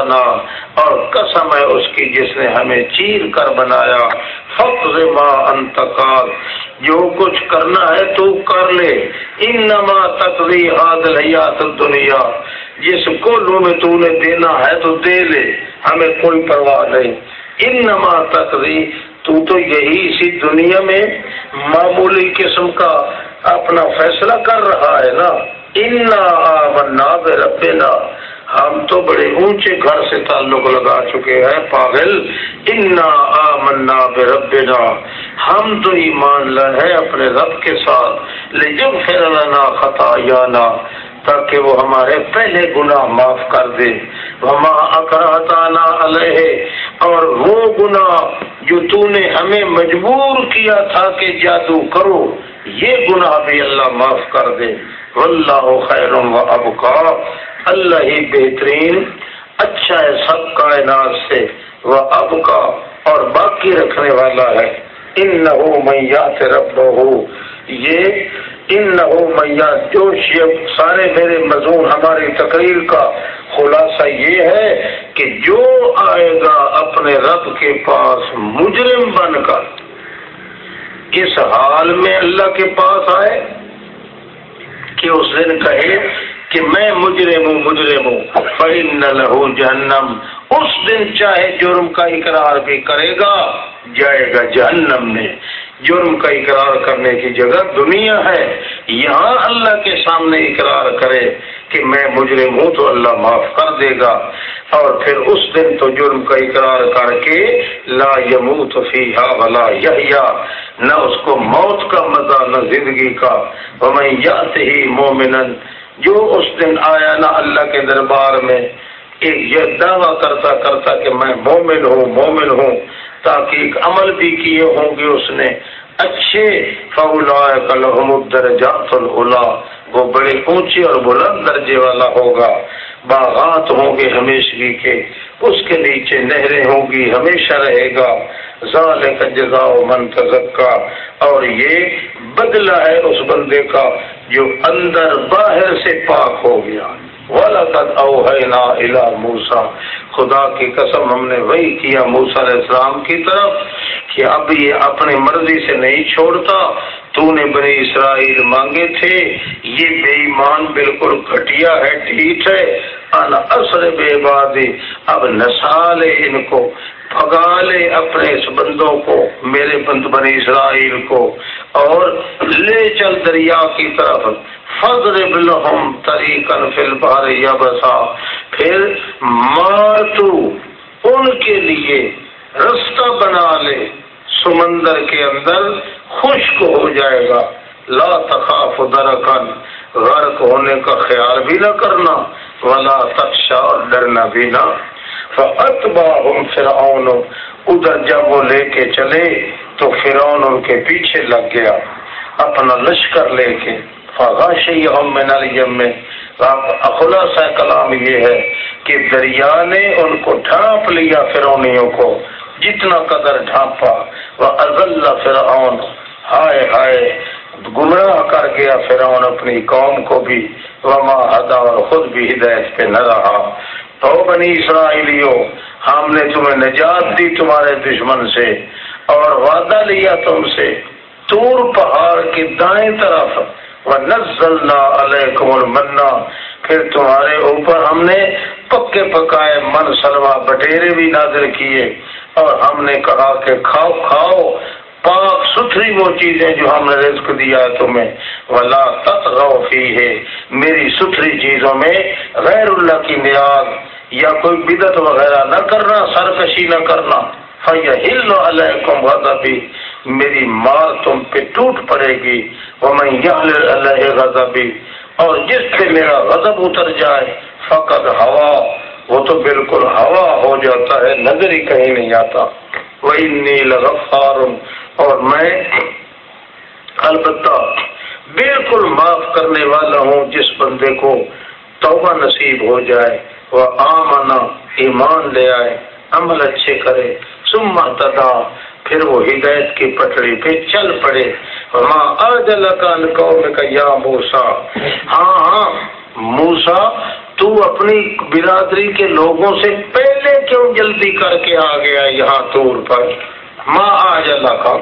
اور قسم ہے اس کی جس نے ہمیں چیر کر بنایا۔ فخر ماں انتقال جو کچھ کرنا ہے تو کر لے۔ ان نما تقری عادل دنیا جس کو لو میں تو نے دینا ہے تو دے لے، ہمیں کوئی پرواہ نہیں۔ ان نما تقری تو تو یہی اسی دنیا میں معمولی قسم کا اپنا فیصلہ کر رہا ہے نا۔ انا ربنا ہم تو بڑے اونچے گھر سے تعلق لگا چکے ہیں، پاگل۔ انا آمنا ربنا ہم تو ایمان لائے اپنے رب کے ساتھ۔ لیکن پھر خطا یا تاکہ وہ ہمارے پہلے گناہ معاف کر دے۔ وما اکراتانا علیہ اور وہ گناہ جو تو نے ہمیں مجبور کیا تھا کہ جادو کرو، یہ گناہ بھی اللہ معاف کر دے۔ واللہ خیر و ابقا اللہ ہی بہترین اچھا ہے سب کائنات سے۔ وہ اب کا اور باقی رکھنے والا ہے۔ ان نہ میاں سے رب ہو یہ ان میاں جو شیب سارے میرے مضمون ہماری تقریر کا خلاصہ یہ ہے کہ جو آئے گا اپنے رب کے پاس مجرم بن کر اس حال میں اللہ کے پاس آئے؟ کہ اس دن کہے کہ میں مجرم ہوں مجرم ہوں فن لہو جہنم اس دن چاہے جرم کا اقرار بھی کرے گا، جائے گا جہنم میں۔ جرم کا اقرار کرنے کی جگہ دنیا ہے۔ یہاں اللہ کے سامنے اقرار کرے کہ میں مجرم ہوں تو اللہ معاف کر دے گا۔ اور پھر اس دن تو جرم کا اقرار کر کے لا یموت فیہا ولا یحیا نہ اس کو موت کا مزہ، نہ زندگی کا۔ ومن یات ہی مومنن جو اس دن آیا نا اللہ کے دربار میں، ایک یہ دعویٰ کرتا کرتا کہ میں مومن ہوں مومن ہوں۔ تاکہ عمل بھی کیے ہوں گے اس نے۔ اچھے درجات وہ بڑے اونچے اور بلند درجے والا ہوگا۔ باغات ہوں گے ہمیشگی کے۔ اس کے نیچے نہریں ہوں گی، ہمیشہ رہے گا۔ ظال کا جزا من تزکا۔ اور یہ بدلہ ہے اس بندے کا جو اندر باہر سے پاک ہو گیا۔ اوحینا موسا خدا کی قسم ہم نے وہی کیا موسا علیہ السلام کی طرف کہ اب یہ اپنی مرضی سے نہیں چھوڑتا۔ تو نے بنی اسرائیل مانگے تھے۔ یہ بے ایمان بالکل گھٹیا ہے ٹھیک ہے۔ اثر بے باد اب نسال ان کو پگا لے اپنے اس بندوں کو، میرے بند بنی اسرائیل کو۔ اور لے چل دریا کی طرف۔ فضرب لهم طریقا فی البحر یبسا۔ پھر مار تو ان کے لیے رستہ بنا لے، سمندر کے اندر خشک ہو جائے گا۔ لا تخاف درکن غرق ہونے کا خیال بھی نہ کرنا، ولا تخشا اور ڈرنا بھی نہ۔ فَأَتْبَاهُمْ فِرْعَوْنُ، ادھر جب وہ لے کے چلے تو فرعون ان کے پیچھے لگ گیا۔ اپنا لشکر لے کے۔ خلاصہ کلام یہ ہے کہ دریا نے ان کو ڈھانپ لیا فرونیوں کو، جتنا قدر ڈھانپا۔ وہ ازل فرعون۔ ہائے ہائے، گمراہ کر گیا فرعون اپنی قوم کو بھی۔ وما ادا اور خود بھی ہدایت پہ نہ رہا۔ تو بنی اسرائیلیوں، ہم نے تمہیں نجات دی تمہارے دشمن سے اور وعدہ لیا تم سے۔ تور پہاڑ کی دائیں طرف نزلنا علیکم المنا پھر تمہارے اوپر ہم نے پکے پکائے من سلوا بٹیرے بھی نازل کیے اور ہم نے کہا کہ کھاؤ کھاؤ، پاک ستھری وہ چیزیں جو ہم نے رزق دیا ہے تمہیں۔ ولا تطغوا ہے میری ستھری چیزوں میں غیر اللہ کی نیاز یا کوئی بدت وغیرہ نہ کرنا، سرکشی نہ کرنا۔ فیحل علیکم غضبی میری مار تم پہ ٹوٹ پڑے گی وہ میں اللہ غضبی اور جس سے میرا غضب اتر جائے فقط ہوا۔ وہ تو بالکل ہوا ہو جاتا ہے، نظر ہی کہیں نہیں آتا۔ وہی نیل غفار اور میں البتہ بالکل معاف کرنے والا ہوں، جس بندے کو توبہ نصیب ہو جائے وہ آمنا ایمان لے آئے، عمل اچھے کرے سما تدا پھر وہ ہدایت کی پٹڑی پہ چل پڑے۔ ماں آجل کا یا موسا ہاں ہاں موسا تو اپنی برادری کے لوگوں سے پہلے کیوں جلدی کر کے آ گیا یہاں طور پر؟ ماں آج اللہ کا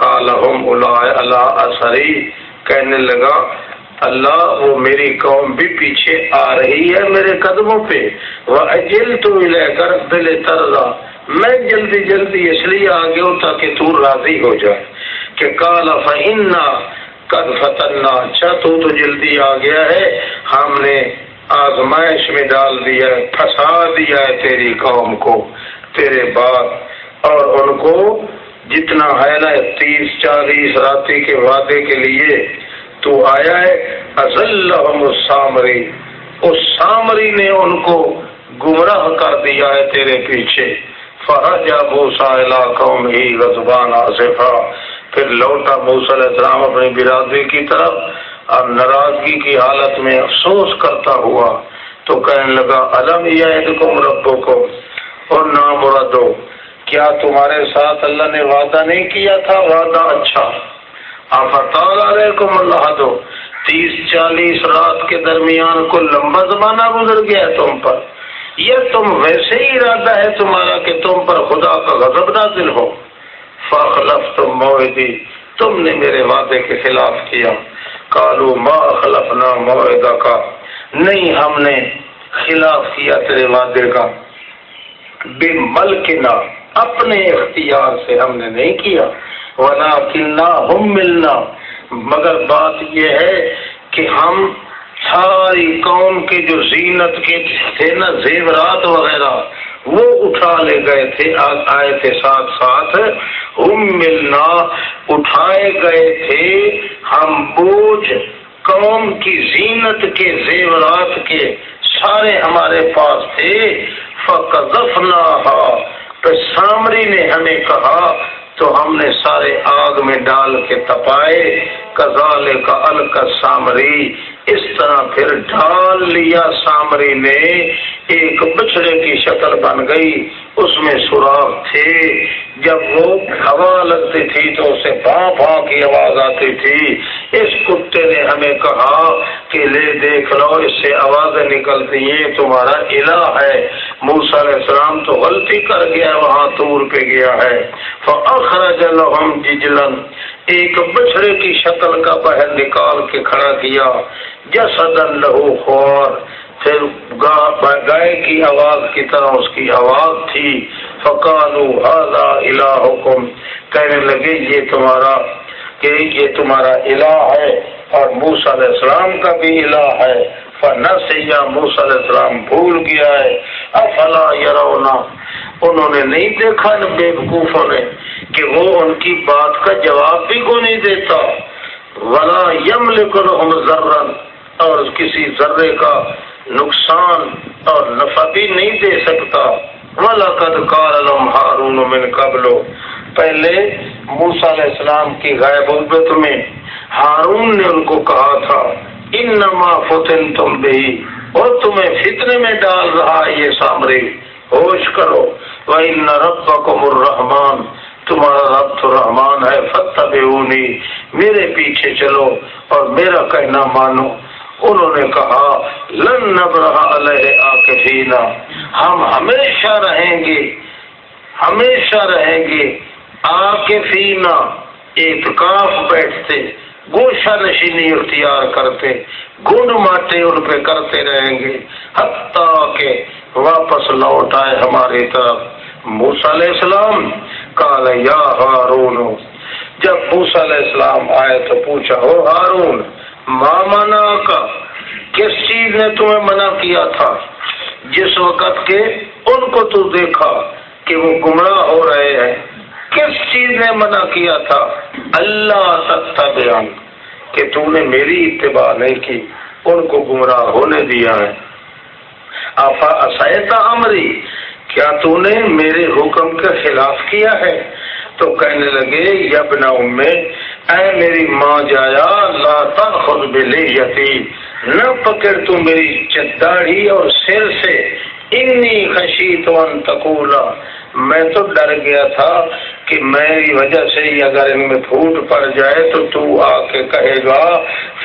اللہ اثری۔ کہنے لگا، اللہ، وہ میری قوم بھی پیچھے آ رہی ہے میرے قدموں پہ۔ وہ اجل تو لے کر دل ترلا میں جلدی جلدی اس لیے آ گیا تاکہ تو راضی ہو جائے کہ کالا فنا قد فتنا اچھا تو تو جلدی آ گیا ہے۔ ہم نے آزمائش میں ڈال دیا ہے، پھنسا دیا ہے تیری قوم کو، تیرے بعد۔ اور ان کو جتنا ہے نا تیس، چالیس راتی کے وعدے کے لیے تو آیا ہے۔ سامری اس سامری نے ان کو گمراہ کر دیا ہے تیرے پیچھے۔ فرجا بوسا قوم ہی رضبان آصفا پھر لوٹا موسل السلام اپنی برادری کی طرف۔ اور ناراضگی کی حالت میں افسوس کرتا ہوا تو کہنے لگا علم یا ربو کو اور نام مرادو کیا تمہارے ساتھ اللہ نے وعدہ نہیں کیا تھا؟ وعدہ اچھا۔ علیکم اللہ دو۔ تیس چالیس رات کے درمیان کو لمبا زمانہ گزر گیا تم پر۔ یہ تم ویسے ہی ارادہ ہے تمہارا کہ تم پر خدا کا غضب نازل ہو۔ فخلف تم موعدی تم نے میرے وعدے کے خلاف کیا۔ کالو ما خلفنا معاہدہ کا نہیں ہم نے خلاف کیا تیرے وعدے کا۔ بے ملکنا اپنے اختیار سے ہم نے نہیں کیا۔ ونا کلنا ہم ملنا۔ مگر بات یہ ہے کہ ہم ساری قوم کے جو زینت کے تھے نا، زیورات وغیرہ، وہ اٹھا لے گئے تھے آئے تھے ساتھ ساتھ۔ ہم ملنا اٹھائے گئے تھے۔ ہم بوجھ قوم کی زینت کے، زیورات کے سارے ہمارے پاس تھے۔ فقذفنا تو سامری نے ہمیں کہا، تو ہم نے سارے آگ میں ڈال کے تپائے۔ کزال کا الک سامری اس طرح پھر ڈال لیا سامری نے، ایک بچڑے کی شکل بن گئی، اس میں سوراخ تھے۔ جب وہ ہوا لگتی تھی تو اسے بھاں بھاں کی آواز آتی تھی۔ اس کتے نے ہمیں کہا کہ لے دیکھ لو، اس سے آوازیں نکلتی ہیں، تمہارا الہ ہے۔ موسا علیہ السلام تو غلطی کر گیا، وہاں تور پہ گیا ہے۔ فخرج لهم ججلن ایک بچڑے کی شکل کا بہن نکال کے کھڑا کیا۔ جسد لہو خور پھر گائے کی آواز کی طرح اس کی آواز تھی۔ فکانو ہاضا الہکم کہنے لگے، یہ تمہارا کہ یہ تمہارا الہ ہے اور موس علیہ السلام کا بھی الہ ہے۔ فن سے یا موس علیہ السلام بھول گیا ہے۔ افلا یرونا انہوں نے نہیں دیکھا بے وقوفوں نے کہ وہ ان کی بات کا جواب بھی کو نہیں دیتا؟ ولا یم لکھن ذرن اور کسی ذرے کا نقصان اور نفع بھی نہیں دے سکتا۔ ولا قد کار ہارون من قبل۔ پہلے موسا علیہ السلام کی غائب عبت میں ہارون نے ان کو کہا تھا ان نما فتن تم بھی اور تمہیں فتنے میں ڈال رہا یہ سامری۔ ہوش کرو۔ وہ ان رب تمہارا رب تو رحمان ہے فتح میرے پیچھے چلو اور میرا کہنا مانو۔ انہوں نے کہا، لن نبرہ علیہ آکفینا ہم ہمیشہ رہیں گے، ہمیشہ رہیں گے آکفینا اعتکاف بیٹھتے، گوشہ نشینی اختیار کرتے گنڈ ماٹے ان پہ کرتے رہیں گے۔ حتیٰ کہ واپس لوٹ آئے ہماری طرف۔ موسیٰ علیہ السلام کال یا ہارون، جب موسیٰ علیہ السلام آئے تو پوچھا ہو ہارون مامنا کا، کس چیز نے تمہیں منع کیا تھا؟ جس وقت کے ان کو تو دیکھا کہ وہ گمراہ ہو رہے ہیں۔ کس چیز نے منع کیا تھا؟ اللہ سکتا بیان کہ تو نے میری اتباع نہیں کی، ان کو گمراہ ہونے دیا ہے۔ آفا اسیتا امری، کیا تو نے میرے حکم کے خلاف کیا ہے؟ تو کہنے لگے یبنا امے اے میری ماں جایا، لا خود بلی نہ پکڑ تو میری چداڑی اور سر سے، انی خشی تو انتقولا میں تو ڈر گیا تھا کہ میری وجہ سے ہی اگر ان میں پھوٹ پڑ جائے تو تو آ کے کہے گا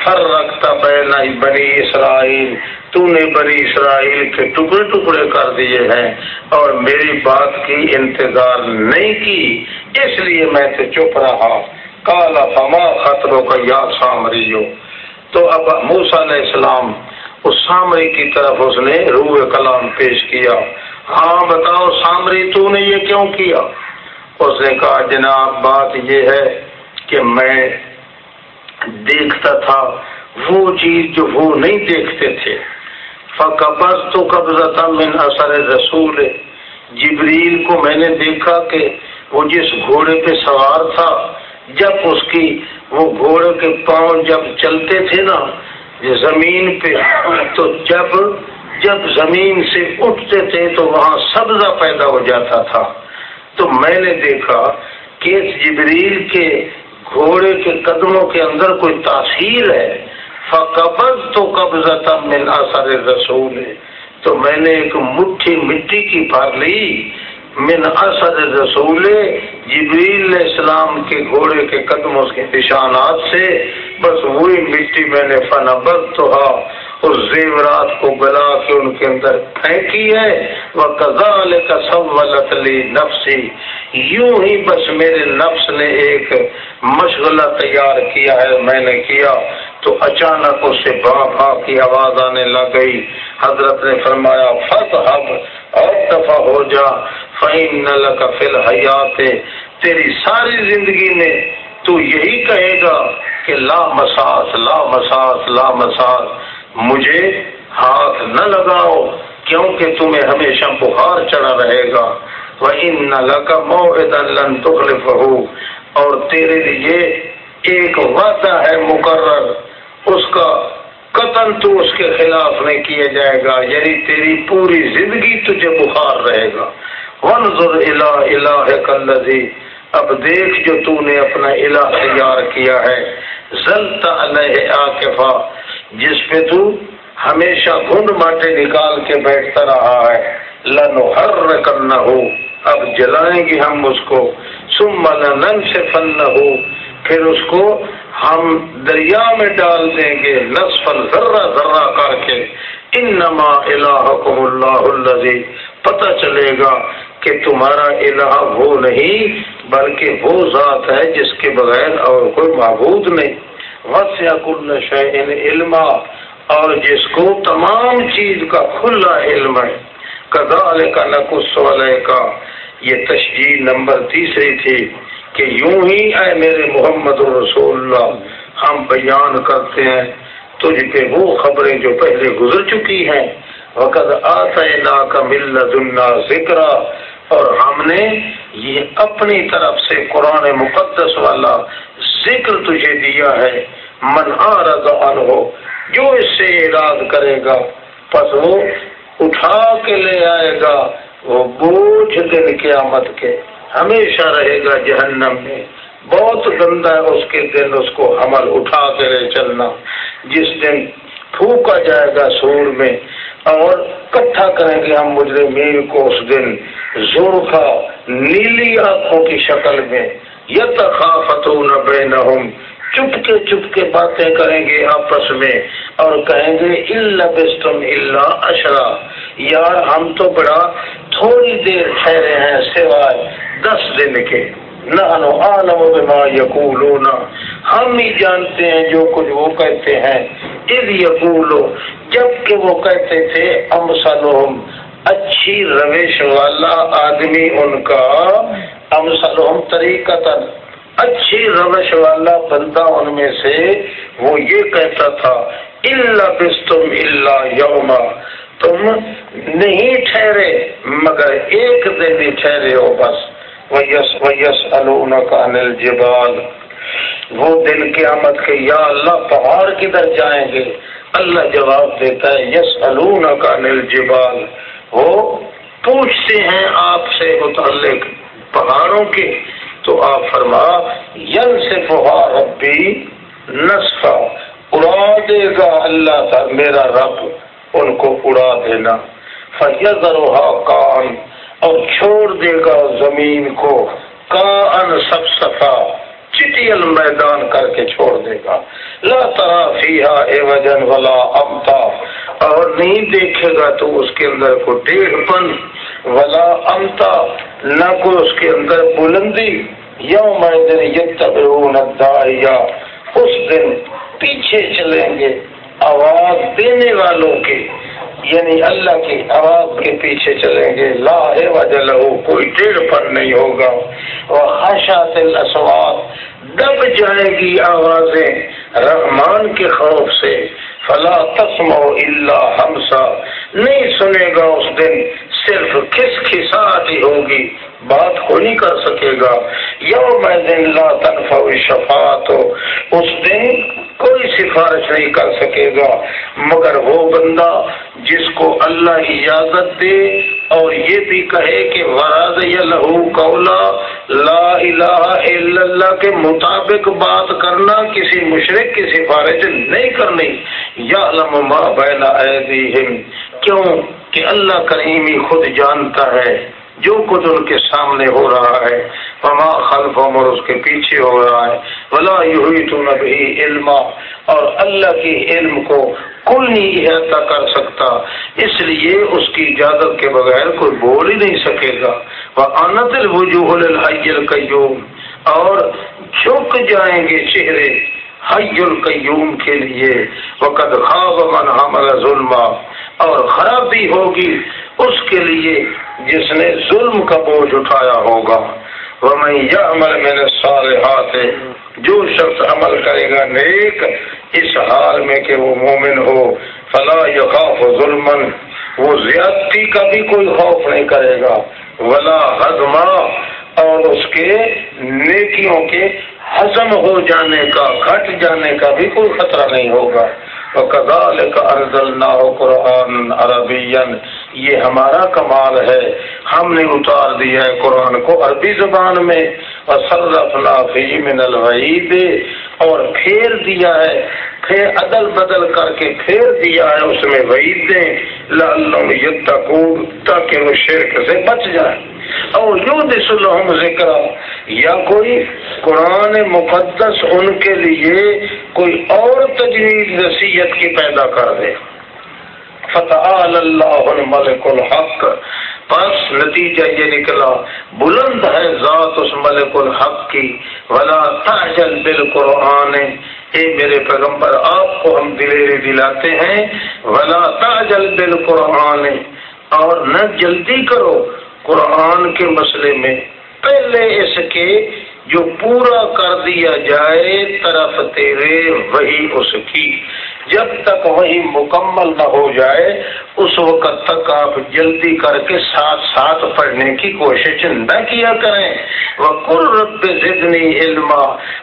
فر رکھتا پہنا بنی اسرائیل، تو نے بنی اسرائیل کے ٹکڑے ٹکڑے کر دیے ہیں اور میری بات کی انتظار نہیں کی، اس لیے میں تو چپ رہا۔ کالا فما خطروں کا یا سامریو تو اب موسا علیہ السلام، اس سامری کی طرف اس نے روح کلام پیش کیا۔ ہاں بتاؤ سامری تو نے یہ کیوں کیا؟ اس نے کہا، جناب، بات یہ ہے کہ میں دیکھتا تھا، وہ چیز جو وہ نہیں دیکھتے تھے۔ فقبض تو قبضہ من اثر رسول جبریل کو میں نے دیکھا کہ وہ جس گھوڑے پہ سوار تھا، جب اس کی وہ گھوڑے کے پاؤں جب چلتے تھے نا، زمین پہ، تو جب جب زمین سے اٹھتے تھے تو وہاں سبزہ پیدا ہو جاتا تھا۔ تو میں نے دیکھا کہ جبریل کے گھوڑے کے قدموں کے اندر کوئی تاثیر ہے۔ فقبض تو قبضہ من اثر رسول ہے تو میں نے ایک مٹھی مٹی کی پھر لی۔ من اثر رسول جبریل علیہ السلام کے گھوڑے کے قدموں کے نشانات سے بس وہی مٹی میں نے فن تو اس زیورات کو گلا کے ان کے اندر پھینکی ہے۔ وہ کزال کا سب نفسی یوں ہی بس میرے نفس نے ایک مشغلہ تیار کیا ہے، میں نے کیا۔ تو اچانک اس سے بھا بھا کی آواز آنے لگ گئی۔ حضرت نے فرمایا فت حب اور دفاع ہو جا۔ فین نل کا فل حیات تیری ساری زندگی میں تو یہی کہے گا کہ لا مساس لا مساس لا مساس۔ مجھے ہاتھ نہ لگاؤ، کیونکہ تمہیں ہمیشہ بخار چڑھا رہے گا۔ وہ ان کا تخلف ہو اور تیرے لیے ایک وعدہ ہے مقرر۔ اس کا قتل تو اس کے خلاف نہیں کیا جائے گا یعنی تیری پوری زندگی تجھے بخار رہے گا۔ ونظر الہ الہ کلذی اب دیکھ جو تو نے اپنا الہ تیار کیا ہے۔ زلتا علیہ آکفا۔ جس پہ تو ہمیشہ گھنڈ ماٹے نکال کے بیٹھتا رہا ہے۔ لنو ہر کرنا ہو اب جلائیں گے ہم اس کو۔ سم نن سے فن نہ ہو پھر اس کو ہم دریا میں ڈال دیں گے۔ نصفل ذرہ ذرہ کر کے۔ ان نما اللہ الزی پتہ چلے گا کہ تمہارا الہ وہ نہیں، بلکہ وہ ذات ہے جس کے بغیر اور کوئی معبود نہیں۔ وسیع کل شعین علم اور جس کو تمام چیز کا کھلا علم ہے۔ کدال کا نقص کا یہ تشجیح نمبر تیسری تھی کہ یوں ہی اے میرے محمد رسول اللہ ہم بیان کرتے ہیں تجھ پہ وہ خبریں جو پہلے گزر چکی ہیں۔ وقت آتا کا مل ذکر اور ہم نے یہ اپنی طرف سے قرآن مقدس والا ذکر تجھے دیا ہے، من ہو جو اس سے اراد کرے گا، پس وہ اٹھا کے لے آئے گا، وہ بوجھ دن قیامت کے۔ ہمیشہ رہے گا جہنم میں۔ بہت گندا ہے اس کے دن اس کو حمل اٹھا کے لے چلنا۔ جس دن پھونکا جائے گا سور میں اور کٹھا کریں گے ہم مجرے میر کو اس دن زور کا نیلی آنکھوں کی شکل میں یت خافتون بینہم چپ کے چپ کے باتیں کریں گے آپس میں اور کہیں گے اللہ بستم اللہ اشرا یار، ہم تو بڑا تھوڑی دیر ٹھہرے ہیں سوائے دس دن کے۔ نہ عالم بما یقولون۔ ہم ہی جانتے ہیں جو کچھ وہ کہتے ہیں۔ اذ یقولو کہ وہ کہتے تھے امسلہم اچھی روش والا آدمی ان کا امسلہم طریقتا اچھی روش والا بندہ ان میں سے، وہ یہ کہتا تھا اللہ بستم اللہ یوما تم نہیں ٹھہرے، مگر ایک دن ہی ٹھہرے ہو بس۔ ویس ویس کا انل جبال وہ دن قیامت کے، یا اللہ، پہاڑ کدھر جائیں گے؟ اللہ جواب دیتا ہے یس کا جبال وہ پوچھتے ہیں آپ سے متعلق پہاڑوں کے۔ تو آپ فرما ین سے فہار ربی نسخہ اڑا دے گا اللہ تھا میرا رب، ان کو اڑا دینا۔ فیضرا کان اور چھوڑ دے گا زمین کو کان سب صفا چٹیل میدان کر کے چھوڑ دے گا۔ لا ترا فیہا اے وجن ولا امتا۔ اور نہیں دیکھے گا تو اس کے اندر کو ڈیڑھ پن۔ ولا امتا، نہ کو اس کے اندر بلندی۔ یوم دن یتبعون الداعیہ۔ اس دن پیچھے چلیں گے۔ آواز دینے والوں کے۔ یعنی اللہ کی آواز کے پیچھے چلیں گے۔ لا لہو، کوئی ٹیڑھ پر نہیں ہوگا۔ وہ خشات الاسوات دب جائے گی آوازیں رحمان کے خوف سے۔ فلا تسم اللہ ہمسا نہیں سنے گا اس دن، صرف کس کساٹ ہی ہوگی۔ بات کو نہیں کر سکے گا۔ یوم دن لا تنفع شفاعت ہو اس دن سفارش نہیں کر سکے گا۔ مگر وہ بندہ جس کو اللہ اجازت دے اور یہ بھی کہے کہ وراد یا لہو کولا لا الہ الا اللہ کے مطابق بات کرنا کسی مشرق کی سفارش نہیں کرنی۔ یا ما بین ایدیہم کیوں؟ کہ اللہ کریمی خود جانتا ہے۔ جو کچھ ان کے سامنے ہو رہا ہے فما خلف اور اس کے پیچھے ہو رہا ہے۔ بلا یہ تو نبی علم اور اللہ کے علم کو کل نہیں احاطہ کر سکتا۔ اس لیے اس کی اجازت کے بغیر کوئی بول ہی نہیں سکے گا۔ وہ انت الوجوہ القیوم اور جھک جائیں گے چہرے حی القیوم کے لیے۔ وقت خواب من حمل ظلم اور خرابی ہوگی، اس کے لیے جس نے ظلم کا بوجھ اٹھایا ہوگا۔ وہ میں یہ عمل میں نے سارے ہاتھ جو شخص عمل کرے گا نیک، اس حال میں کہ وہ مومن ہو، فلا یخاف ظلم وہ زیادتی کا بھی کوئی خوف نہیں کرے گا۔ ولا ہزما اور اس کے نیکیوں کے ہزم ہو جانے کا، گھٹ جانے کا بھی کوئی خطرہ نہیں ہوگا۔ قرآن عَرَبِيًّا۔ یہ ہمارا کمال ہے۔ ہم نے اتار دیا ہے قرآن کو عربی زبان میں۔ من الوعید اور پھیر دیا ہے۔ پھر عدل بدل کر کے پھیر دیا ہے اس میں وعید دیں تاکہ وہ شرک سے بچ جائے اور یوں دس الحم ذکر یا کوئی قرآن مقدس ان کے لیے کوئی اور تجویز نصیحت کی پیدا کر دے۔ فتح اللہ ملک الحق بس نتیجہ یہ نکلا، بلند ہے ذات اس ملک الحق کی۔ ولا تاجل بالقرآن اے میرے پیغمبر، آپ کو ہم دلیری دلاتے ہیں، ولا تاجل بالقرآن، اور نہ جلدی کرو قرآن کے مسئلے میں۔ پہلے اس کے جو پورا کر دیا جائے طرف تیرے وہی اس کی۔ جب تک وہی مکمل نہ ہو جائے، اس وقت تک آپ جلدی کر کے ساتھ ساتھ پڑھنے کی کوشش نہ کیا کریں۔ وہ رب ضدنی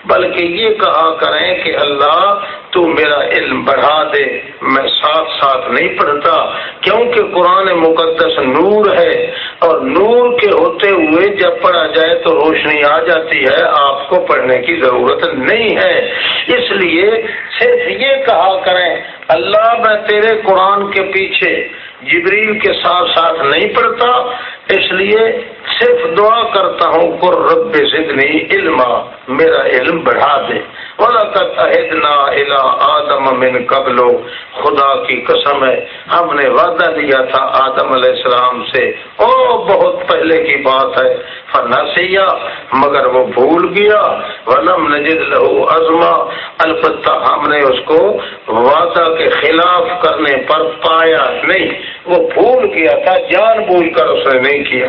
بلکہ یہ کہا کریں کہ اللہ، تو میرا علم بڑھا دے۔ میں ساتھ ساتھ نہیں پڑھتا، کیونکہ قرآن مقدس نور ہے۔ اور نور کے ہوتے ہوئے جب پڑھا جائے تو روشنی آ جاتی ہے۔ آپ کو پڑھنے کی ضرورت نہیں ہے۔ اس لیے صرف یہ کہا کریں، اللہ میں تیرے قرآن کے پیچھے جبریل کے ساتھ ساتھ نہیں پڑھتا اس لیے صرف دعا کرتا ہوں قر رب زدنی علم میرا علم بڑھا دے۔ آدم من قبل۔ خدا کی قسم ہے، ہم نے وعدہ دیا تھا آدم علیہ السلام سے۔ او، بہت پہلے کی بات ہے۔ فنا سیا مگر وہ بھول گیا۔ ولم نجد لہو ازما البتہ ہم نے اس کو وعدہ کے خلاف کرنے پر پایا نہیں۔ وہ بھول گیا تھا، جان بوجھ کر اس نے نہیں کیا۔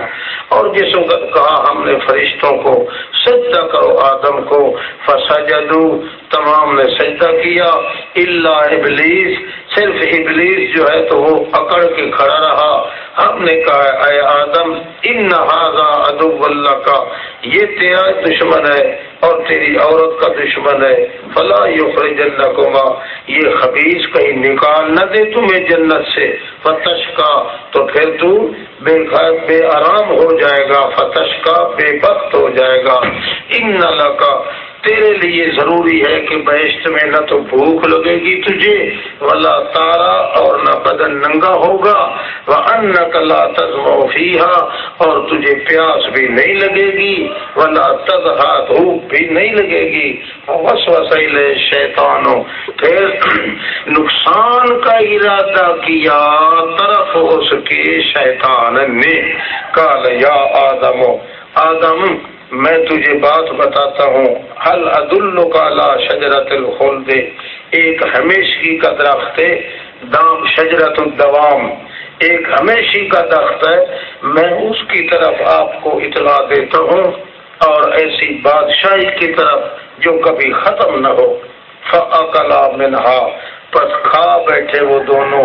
اور جس کہا ہم نے فرشتوں کو، سجدہ کرو آدم کو۔ فسجدو تمام نے سجدہ کیا۔ اللہ ابلیس، صرف ابلیس جو ہے تو وہ اکڑ کے کھڑا رہا۔ ہم نے کہا اے آدم، ان ادب اللہ کا یہ تیرا دشمن ہے۔ اور تیری عورت کا دشمن ہے۔ فلا یخرج جنکما یہ خبیص کہیں نکال نہ دے تمہیں جنت سے۔ فتش کا تو پھر تو بے بے آرام ہو جائے گا۔ فتش کا بے بخت ہو جائے گا۔ ان کا تیرے لیے ضروری ہے کہ بہشت میں نہ تو بھوک لگے گی تجھے، ولا تارا اور نہ بدن ننگا ہوگا وہ ان کلا اور تجھے پیاس بھی نہیں لگے گی، ولا تزہا دھوپ بھی نہیں لگے گی۔ وس وسیل شیطانوں پھر نقصان کا ارادہ کیا طرف اس کے شیطان نے۔ کال یا آدم آدم میں تجھے بات بتاتا ہوں۔ حل عدل کا لا شجرت الخلد؟ ایک ہمیشگی کا درخت ہے، دام شجرت الدوام۔ ایک ہمیشی کا درخت ہے، میں اس کی طرف آپ کو اطلاع دیتا ہوں۔ اور ایسی بادشاہی کی طرف جو کبھی ختم نہ ہو۔ فلا منہا۔ پس کھا بیٹھے وہ دونوں۔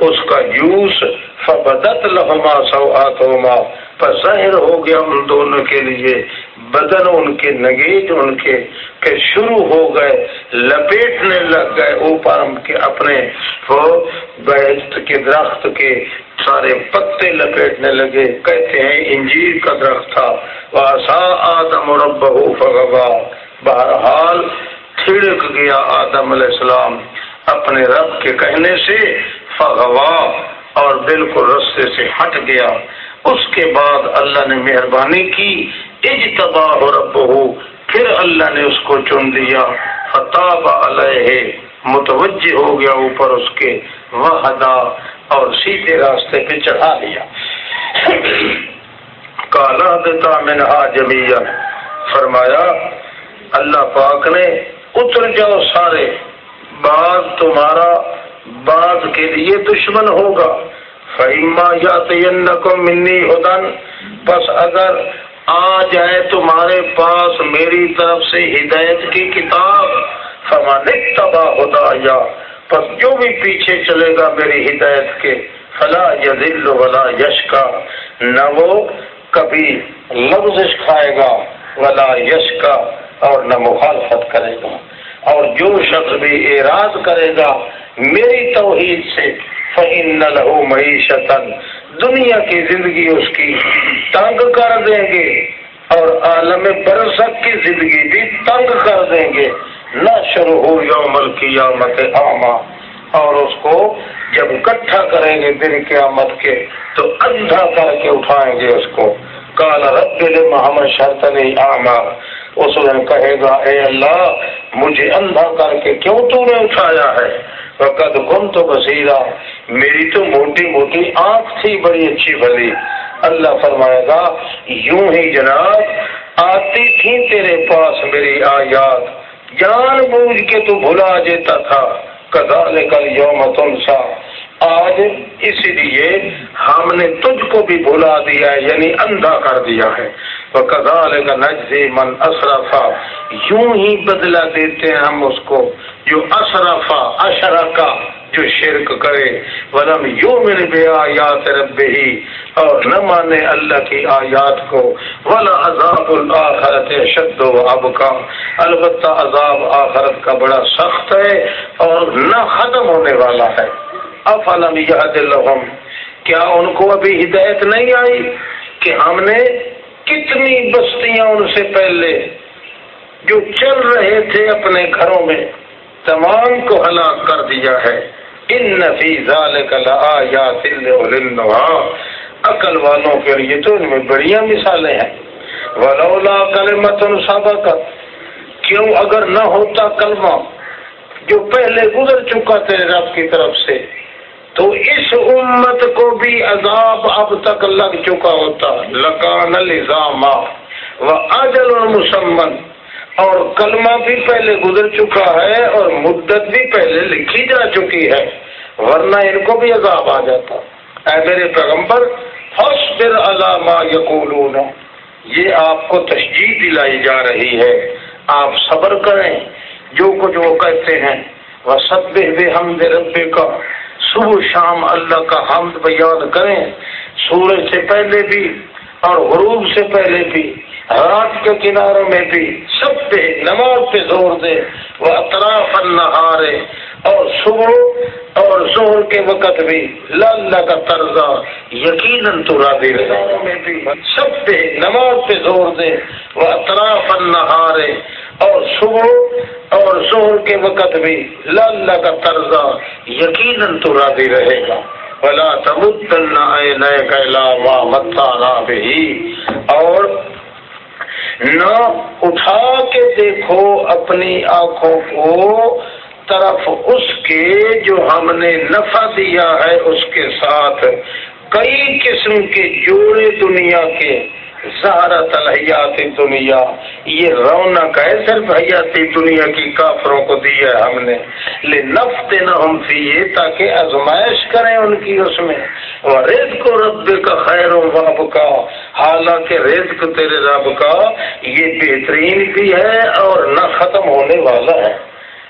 اس کا جوس فبدت لہما سوما پر ظاہر ہو گیا ان دونوں کے لیے۔ بدن ان کے نگیج، ان کے کہ شروع ہو گئے، لپیٹنے لگ گئے۔ اوپر کے اپنے وہ کے درخت کے سارے پتے لپیٹنے لگے۔ کہتے ہیں انجیر کا درخت تھا۔ واسا آدم رب فغوا۔ بہرحال چھڑک گیا آدم علیہ السلام اپنے رب کے کہنے سے، فغوا، اور بالکل رستے سے ہٹ گیا۔ اس کے بعد اللہ نے مہربانی کی، اجتبا رب ہو پھر اللہ نے اس کو چن دیا فتاب علیہ، متوجہ ہو گیا اوپر اس کے۔ وحدا، اور سیدھے راستے پہ چڑھا دیا کالا دیتا منہا جمیا فرمایا، اللہ پاک نے، اتر جاؤ سارے۔ بعد تمہارا بعد کے لیے دشمن ہوگا۔ فہما یا تو منی ہدن بس اگر آ جائے تمہارے پاس میری طرف سے ہدایت کی کتاب فمان تباہ ہوتا یا بس جو بھی پیچھے چلے گا میری ہدایت کے، فلا یا دل ولا یش کا نہ وہ کبھی لفظ کھائے گا، ولا یش کا اور نہ مخالفت کرے گا، اور جو شخص بھی اعراض کرے گا میری توحید سے فعن لہو معیشت دنیا کی زندگی اس کی تنگ کر دیں گے اور عالم برسک کی زندگی بھی تنگ کر دیں گے۔ نہ شروع ہو یوم القیامت عامہ اور اس کو جب اکٹھا کریں گے دن قیامت کے، تو اندھا کر کے اٹھائیں گے اس کو۔ کالا رب محمد شرط نہیں اس دن کہے گا، اے اللہ، مجھے اندھا کر کے کیوں تو نے اٹھایا ہے؟ وقت گم تو بصیرہ۔ میری تو موٹی موٹی آنکھ تھی، بڑی اچھی بھلی۔ اللہ فرمائے گا، یوں ہی جناب، آتی تھی تیرے پاس میری آیات۔ جان بوجھ کے تو بھلا جاتا تھا۔ کدال کل یوم تنسا۔ آج اس لیے ہم نے تجھ کو بھی بھلا دیا ہے یعنی اندھا کر دیا ہے۔ وہ کدال کا نجز من اصرفا یوں ہی بدلا دیتے ہیں ہم اس کو۔ جو اصرفا اشرا کا جو شرک کرے۔ ولم یوں میرے بے آیات رب ہی اور نہ مانے اللہ کی آیات کو۔ ولا عذاب الآخرت شد و البتہ عذاب آخرت کا بڑا سخت ہے اور نہ ختم ہونے والا ہے۔ افلم یاد الحم کیا ان کو ابھی ہدایت نہیں آئی کہ ہم نے کتنی بستیاں ان سے پہلے جو چل رہے تھے اپنے گھروں میں؟ تمام کو ہلاک کر دیا ہے۔ ان نفیزہ عقل والوں کے لیے تو ان میں بڑھیا مثالیں ہیں۔ ولولا کلمت سابقت کیوں اگر نہ ہوتا کلمہ جو پہلے گزر چکا تھے رب کی طرف سے، تو اس امت کو بھی عذاب اب تک لگ چکا ہوتا۔ لکان الزام و اجل المسمن اور کلمہ بھی پہلے گزر چکا ہے اور مدت بھی پہلے لکھی جا چکی ہے، ورنہ ان کو بھی عذاب آ جاتا۔ اے میرے پیغمبر حسبر علامہ یقولون۔ یہ آپ کو تشجیح دلائی جا رہی ہے۔ آپ صبر کریں۔ جو کچھ وہ کہتے ہیں وہ سب بے ہم ربے کا صبح شام اللہ کا حمد بیان کریں۔ سورج سے پہلے بھی اور غروب سے پہلے بھی۔ رات کے کناروں میں بھی سب پہ نماز پہ زور دے، وہ اطراف نہارے اور صبح اور زہر کے وقت بھی اللہ کا طرزہ یقیناً تو راضی میں بھی سب پہ نماز پہ زور دے، وہ اطراف نہارے اور صبح اور زہر کے وقت بھی اللہ کا طرزہ یقیناً تو راضی رہے گا بلا تمدن نئے کا متا بھی اور نہ اٹھا کے دیکھو اپنی آنکھوں کو، طرف اس کے جو ہم نے نفع دیا ہے اس کے ساتھ۔ کئی قسم کے جوڑے دنیا کے۔ زہرت الحیات دنیا۔ یہ رونق ہے صرف حیاتی دنیا کی کافروں کو دی ہے ہم نے۔ لے نفت نہ ہم تاکہ ازمائش کریں ان کی اس میں۔ اور رزق رب کا خیر و رب کا حالانکہ رزق تیرے رب کا یہ بہترین بھی ہے اور نہ ختم ہونے والا ہے۔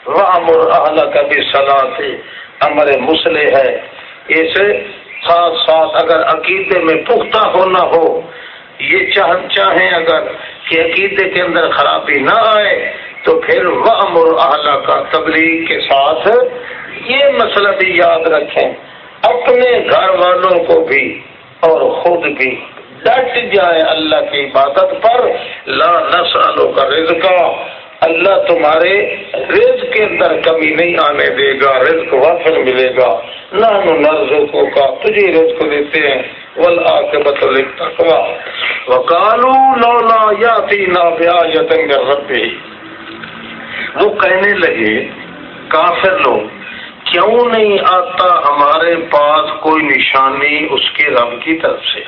وامر اعلیٰ کا بھی صلاح تھے امر مسلح ہے۔ اسے ساتھ ساتھ اگر عقیدے میں پختہ ہونا ہو یہ چاہ چاہیں اگر کہ عقیدے کے اندر خرابی نہ آئے، تو پھر وہ امر اعلیٰ کا تبلیغ کے ساتھ یہ مسئلہ بھی یاد رکھیں۔ اپنے گھر والوں کو بھی اور خود بھی ڈٹ جائے اللہ کی عبادت پر۔ لا نسالوں کا رزقہ اللہ تمہارے رزق کے اندر کمی نہیں آنے دے گا، رزق وافر ملے گا۔ نہ نرزقوں کا تجھے رزق دیتے ہیں۔ ولا کے بطل تقوا وکالو لولا یاتی نا بیا یتنگ ربی۔ وہ کہنے لگے، کافر لوگ، کیوں نہیں آتا ہمارے پاس کوئی نشانی اس کے رب کی طرف سے؟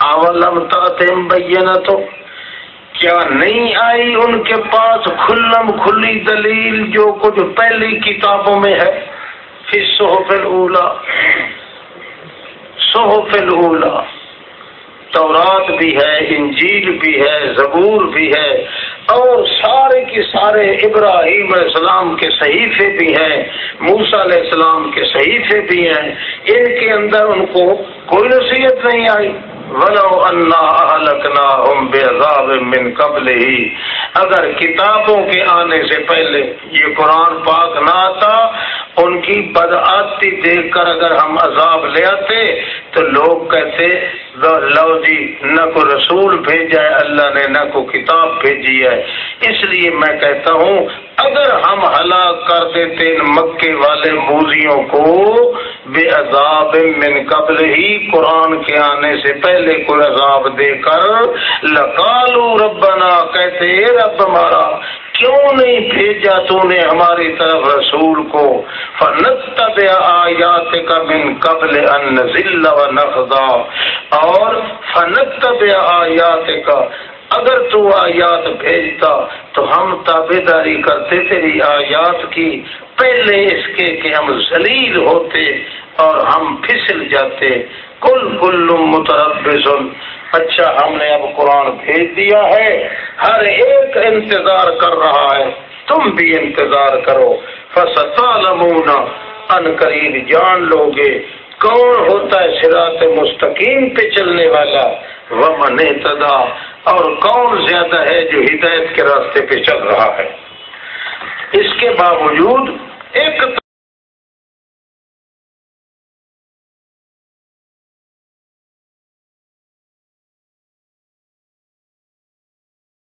اولم تاتم بینہ تو کیا نہیں آئی ان کے پاس کھلم کھلی دلیل جو کچھ پہلی کتابوں میں ہے؟ پھر سہفل اولا سہفل اولا تورات بھی ہے، انجیل بھی ہے، زبور بھی ہے، اور سارے کے سارے ابراہیم علیہ السلام کے صحیفے بھی ہیں موسا علیہ السلام کے صحیفے بھی ہیں۔ ان کے اندر ان کو کوئی نصیحت نہیں آئی۔ ولو اللہ بے عذاب من قبل ہی اگر کتابوں کے آنے سے پہلے یہ قرآن پاک نہ آتا، ان کی بدعتی دیکھ کر اگر ہم عذاب لے آتے، تو لوگ کہتے، لو جی نہ کو رسول بھیجا ہے، اللہ نے نہ کو کتاب بھیجی ہے۔ اس لیے میں کہتا ہوں اگر ہم ہلاک کر دیتے ان مکے والے موزیوں کو، بے عذاب من قبل ہی قرآن کے آنے سے پہلے کوئی عذاب دے کر لکالو ربنا، کہتے رب ہمارا، کیوں نہیں بھیجا تو نے ہماری طرف رسول کو؟ فنتب آیات کا من قبل ان ذل و نخدا اور فنتب آیات کا اگر تو آیات بھیجتا تو ہم تابے داری کرتے تیری آیات کی۔ پہلے اس کے کہ ہم ذلیل ہوتے اور ہم پھسل جاتے۔ کل کل متربص اچھا ہم نے اب قرآن بھیج دیا ہے۔ ہر ایک انتظار کر رہا ہے۔ تم بھی انتظار کرو۔ فستعلمون۔ ان قریب جان لو گے کون ہوتا ہے سرات مستقیم پہ چلنے والا؟ ومن اہتدا اور کون زیادہ ہے جو ہدایت کے راستے پہ چل رہا ہے؟ اس کے باوجود ایک